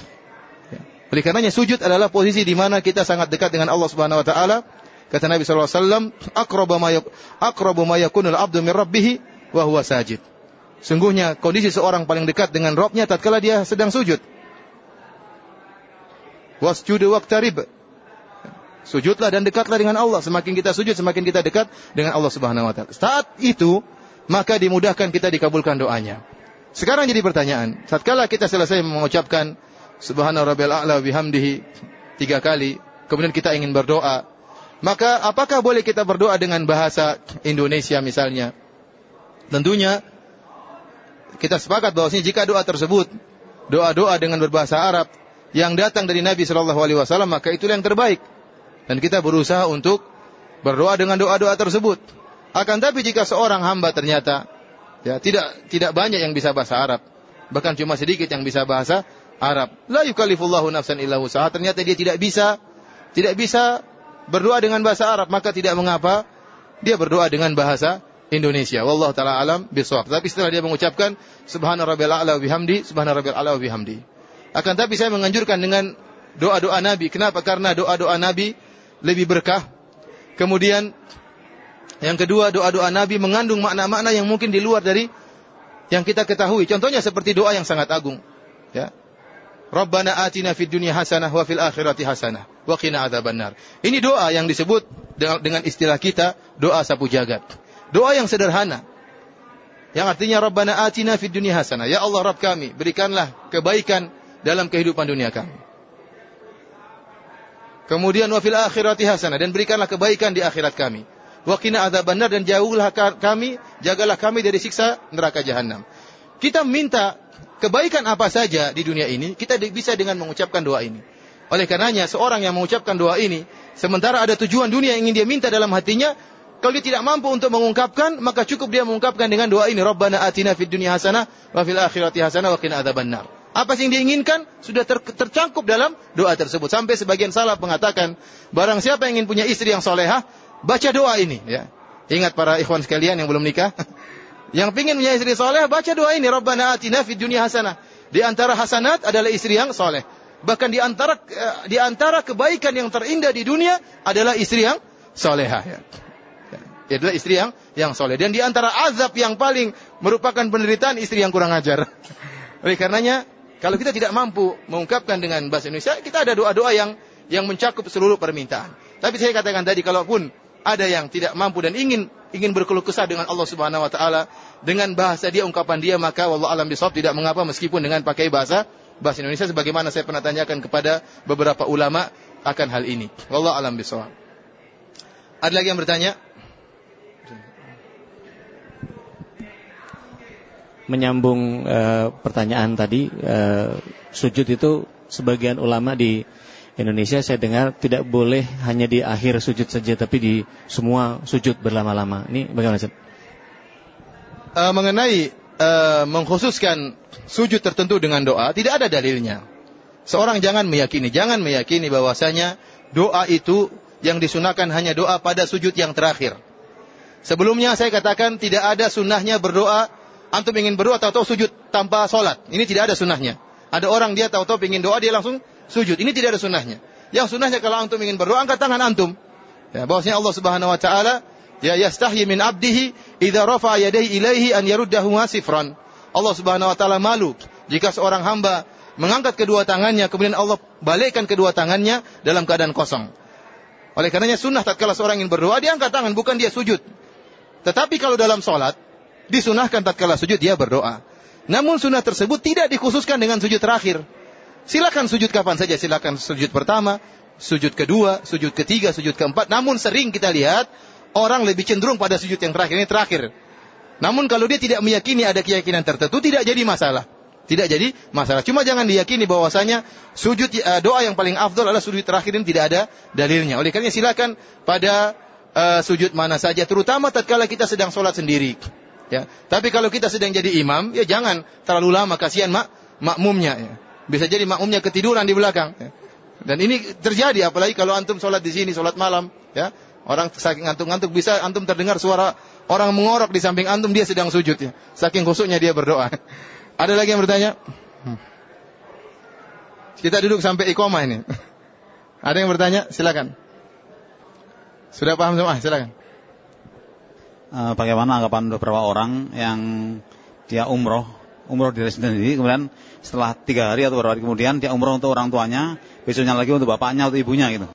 Ya. Oleh karenanya sujud adalah posisi di mana kita sangat dekat dengan Allah Subhanahu wa taala. Kata Nabi sallallahu alaihi wasallam, "Aqrabu ma aqrabu ma yakunul 'abdu min rabbih wa huwa sajid." Sungguhnya kondisi seorang paling dekat dengan Robnya tatkala dia sedang sujud. Wasjudu waqtarib. Sujudlah dan dekatlah dengan Allah. Semakin kita sujud, semakin kita dekat dengan Allah Subhanahu wa taala. Saat itu, maka dimudahkan kita dikabulkan doanya. Sekarang jadi pertanyaan, tatkala kita selesai mengucapkan Subhana rabbiyal a'la bihamdihi tiga kali, kemudian kita ingin berdoa, maka apakah boleh kita berdoa dengan bahasa Indonesia misalnya? Tentunya kita sepakat bahwasanya jika doa tersebut doa-doa dengan berbahasa Arab yang datang dari Nabi Shallallahu Alaihi Wasallam maka itulah yang terbaik dan kita berusaha untuk berdoa dengan doa-doa tersebut. Akan tapi jika seorang hamba ternyata ya tidak tidak banyak yang bisa bahasa Arab, bahkan cuma sedikit yang bisa bahasa Arab. La yukallifullahu nafsan illa usaha. Ternyata dia tidak bisa tidak bisa berdoa dengan bahasa Arab, maka tidak mengapa dia berdoa dengan bahasa Indonesia. Wallahu taala alam bisawab. Tapi setelah dia mengucapkan subhana rabbil a'la wa bihamdi, subhana rabbil a'la wa bihamdi. Akan tapi saya menganjurkan dengan doa-doa Nabi. Kenapa? Karena doa-doa Nabi lebih berkah. Kemudian yang kedua, doa-doa Nabi mengandung makna-makna yang mungkin di luar dari yang kita ketahui. Contohnya seperti doa yang sangat agung. Ya. Rabbana atina fid dunya hasanah wa fil akhirati hasanah wa qina adzabannar. Ini doa yang disebut dengan, dengan istilah kita doa sapu jagat. Doa yang sederhana. Yang artinya Rabbana atina fid dunya hasanah. Ya Allah Rabb kami, berikanlah kebaikan dalam kehidupan dunia kami. Kemudian wa fil akhirati hasanah dan berikanlah kebaikan di akhirat kami. Wa qina adzabannar dan jauhlah kami, jagalah kami dari siksa neraka jahanam. Kita minta kebaikan apa saja di dunia ini, kita bisa dengan mengucapkan doa ini. Oleh karenanya, seorang yang mengucapkan doa ini, sementara ada tujuan dunia yang ingin dia minta dalam hatinya, kalau dia tidak mampu untuk mengungkapkan, maka cukup dia mengungkapkan dengan doa ini, Rabbana atina fid dunya hasanah wa fil akhirati hasanah wa qina adzabannar. Apa sih yang dia inginkan sudah ter tercangkup dalam doa tersebut. Sampai sebagian salaf mengatakan, barang siapa yang ingin punya istri yang solehah, baca doa ini. Ya. Ingat para ikhwan sekalian yang belum nikah, Yang ingin punya istri soleh, baca doa ini. Rabbana atina fid dunia hasanah. Di antara hasanat adalah istri yang soleh. Bahkan di antara eh, di antara kebaikan yang terindah di dunia adalah istri yang solehah. Ya. ya. adalah istri yang yang soleh. Dan di antara azab yang paling merupakan penderitaan istri yang kurang ajar. Oleh karenanya, kalau kita tidak mampu mengungkapkan dengan bahasa Indonesia, kita ada doa-doa yang yang mencakup seluruh permintaan. Tapi saya katakan tadi, kalaupun ada yang tidak mampu dan ingin ingin berkeluh kesah dengan Allah Subhanahu wa taala dengan bahasa dia ungkapan dia maka wallahu alam bisawab tidak mengapa meskipun dengan pakai bahasa bahasa Indonesia sebagaimana saya pernah tanyakan kepada beberapa ulama akan hal ini. Wallahu alam bisawab. Ada lagi yang bertanya? Menyambung uh, pertanyaan tadi, uh, sujud itu sebagian ulama di Indonesia saya dengar tidak boleh hanya di akhir sujud saja tapi di semua sujud berlama-lama. Ini bagaimana Ustaz? Uh, mengenai uh, mengkhususkan sujud tertentu dengan doa tidak ada dalilnya. Seorang jangan meyakini, jangan meyakini bahwasanya doa itu yang disunahkan hanya doa pada sujud yang terakhir. Sebelumnya saya katakan tidak ada sunnahnya berdoa, antum ingin berdoa atau sujud tanpa sholat. Ini tidak ada sunnahnya. Ada orang dia tahu-tahu ingin doa dia langsung sujud. Ini tidak ada sunnahnya. Yang sunnahnya kalau antum ingin berdoa, angkat tangan antum. Ya, bahwasanya Allah Subhanahu wa taala ya yastahyi min abdihi idza rafa'a yadayhi ilaihi an yaruddahu sifran. Allah Subhanahu wa taala malu jika seorang hamba mengangkat kedua tangannya kemudian Allah balikkan kedua tangannya dalam keadaan kosong. Oleh karenanya sunnah tatkala seorang ingin berdoa dia angkat tangan bukan dia sujud. Tetapi kalau dalam sholat disunahkan tatkala sujud dia berdoa. Namun sunnah tersebut tidak dikhususkan dengan sujud terakhir. Silakan sujud kapan saja, silakan sujud pertama, sujud kedua, sujud ketiga, sujud keempat. Namun sering kita lihat orang lebih cenderung pada sujud yang terakhir ini terakhir. Namun kalau dia tidak meyakini ada keyakinan tertentu tidak jadi masalah. Tidak jadi masalah. Cuma jangan diyakini bahwasanya sujud uh, doa yang paling afdol adalah sujud terakhir ini tidak ada dalilnya. Oleh karena silakan pada uh, sujud mana saja terutama tatkala kita sedang sholat sendiri. Ya. Tapi kalau kita sedang jadi imam, ya jangan terlalu lama kasihan mak makmumnya ya. Bisa jadi makmumnya ketiduran di belakang. Ya. Dan ini terjadi apalagi kalau antum sholat di sini, sholat malam. Ya. Orang saking ngantuk-ngantuk bisa antum terdengar suara orang mengorok di samping antum dia sedang sujud ya. Saking khusyuknya dia berdoa. Ada lagi yang bertanya? Hmm. Kita duduk sampai ikoma ini. Ada yang bertanya? Silakan. Sudah paham semua? Silakan. Uh, bagaimana anggapan beberapa orang yang dia umroh umroh diri sendiri, kemudian setelah tiga hari atau beberapa hari kemudian dia umroh untuk orang tuanya, besoknya lagi untuk bapaknya atau ibunya gitu.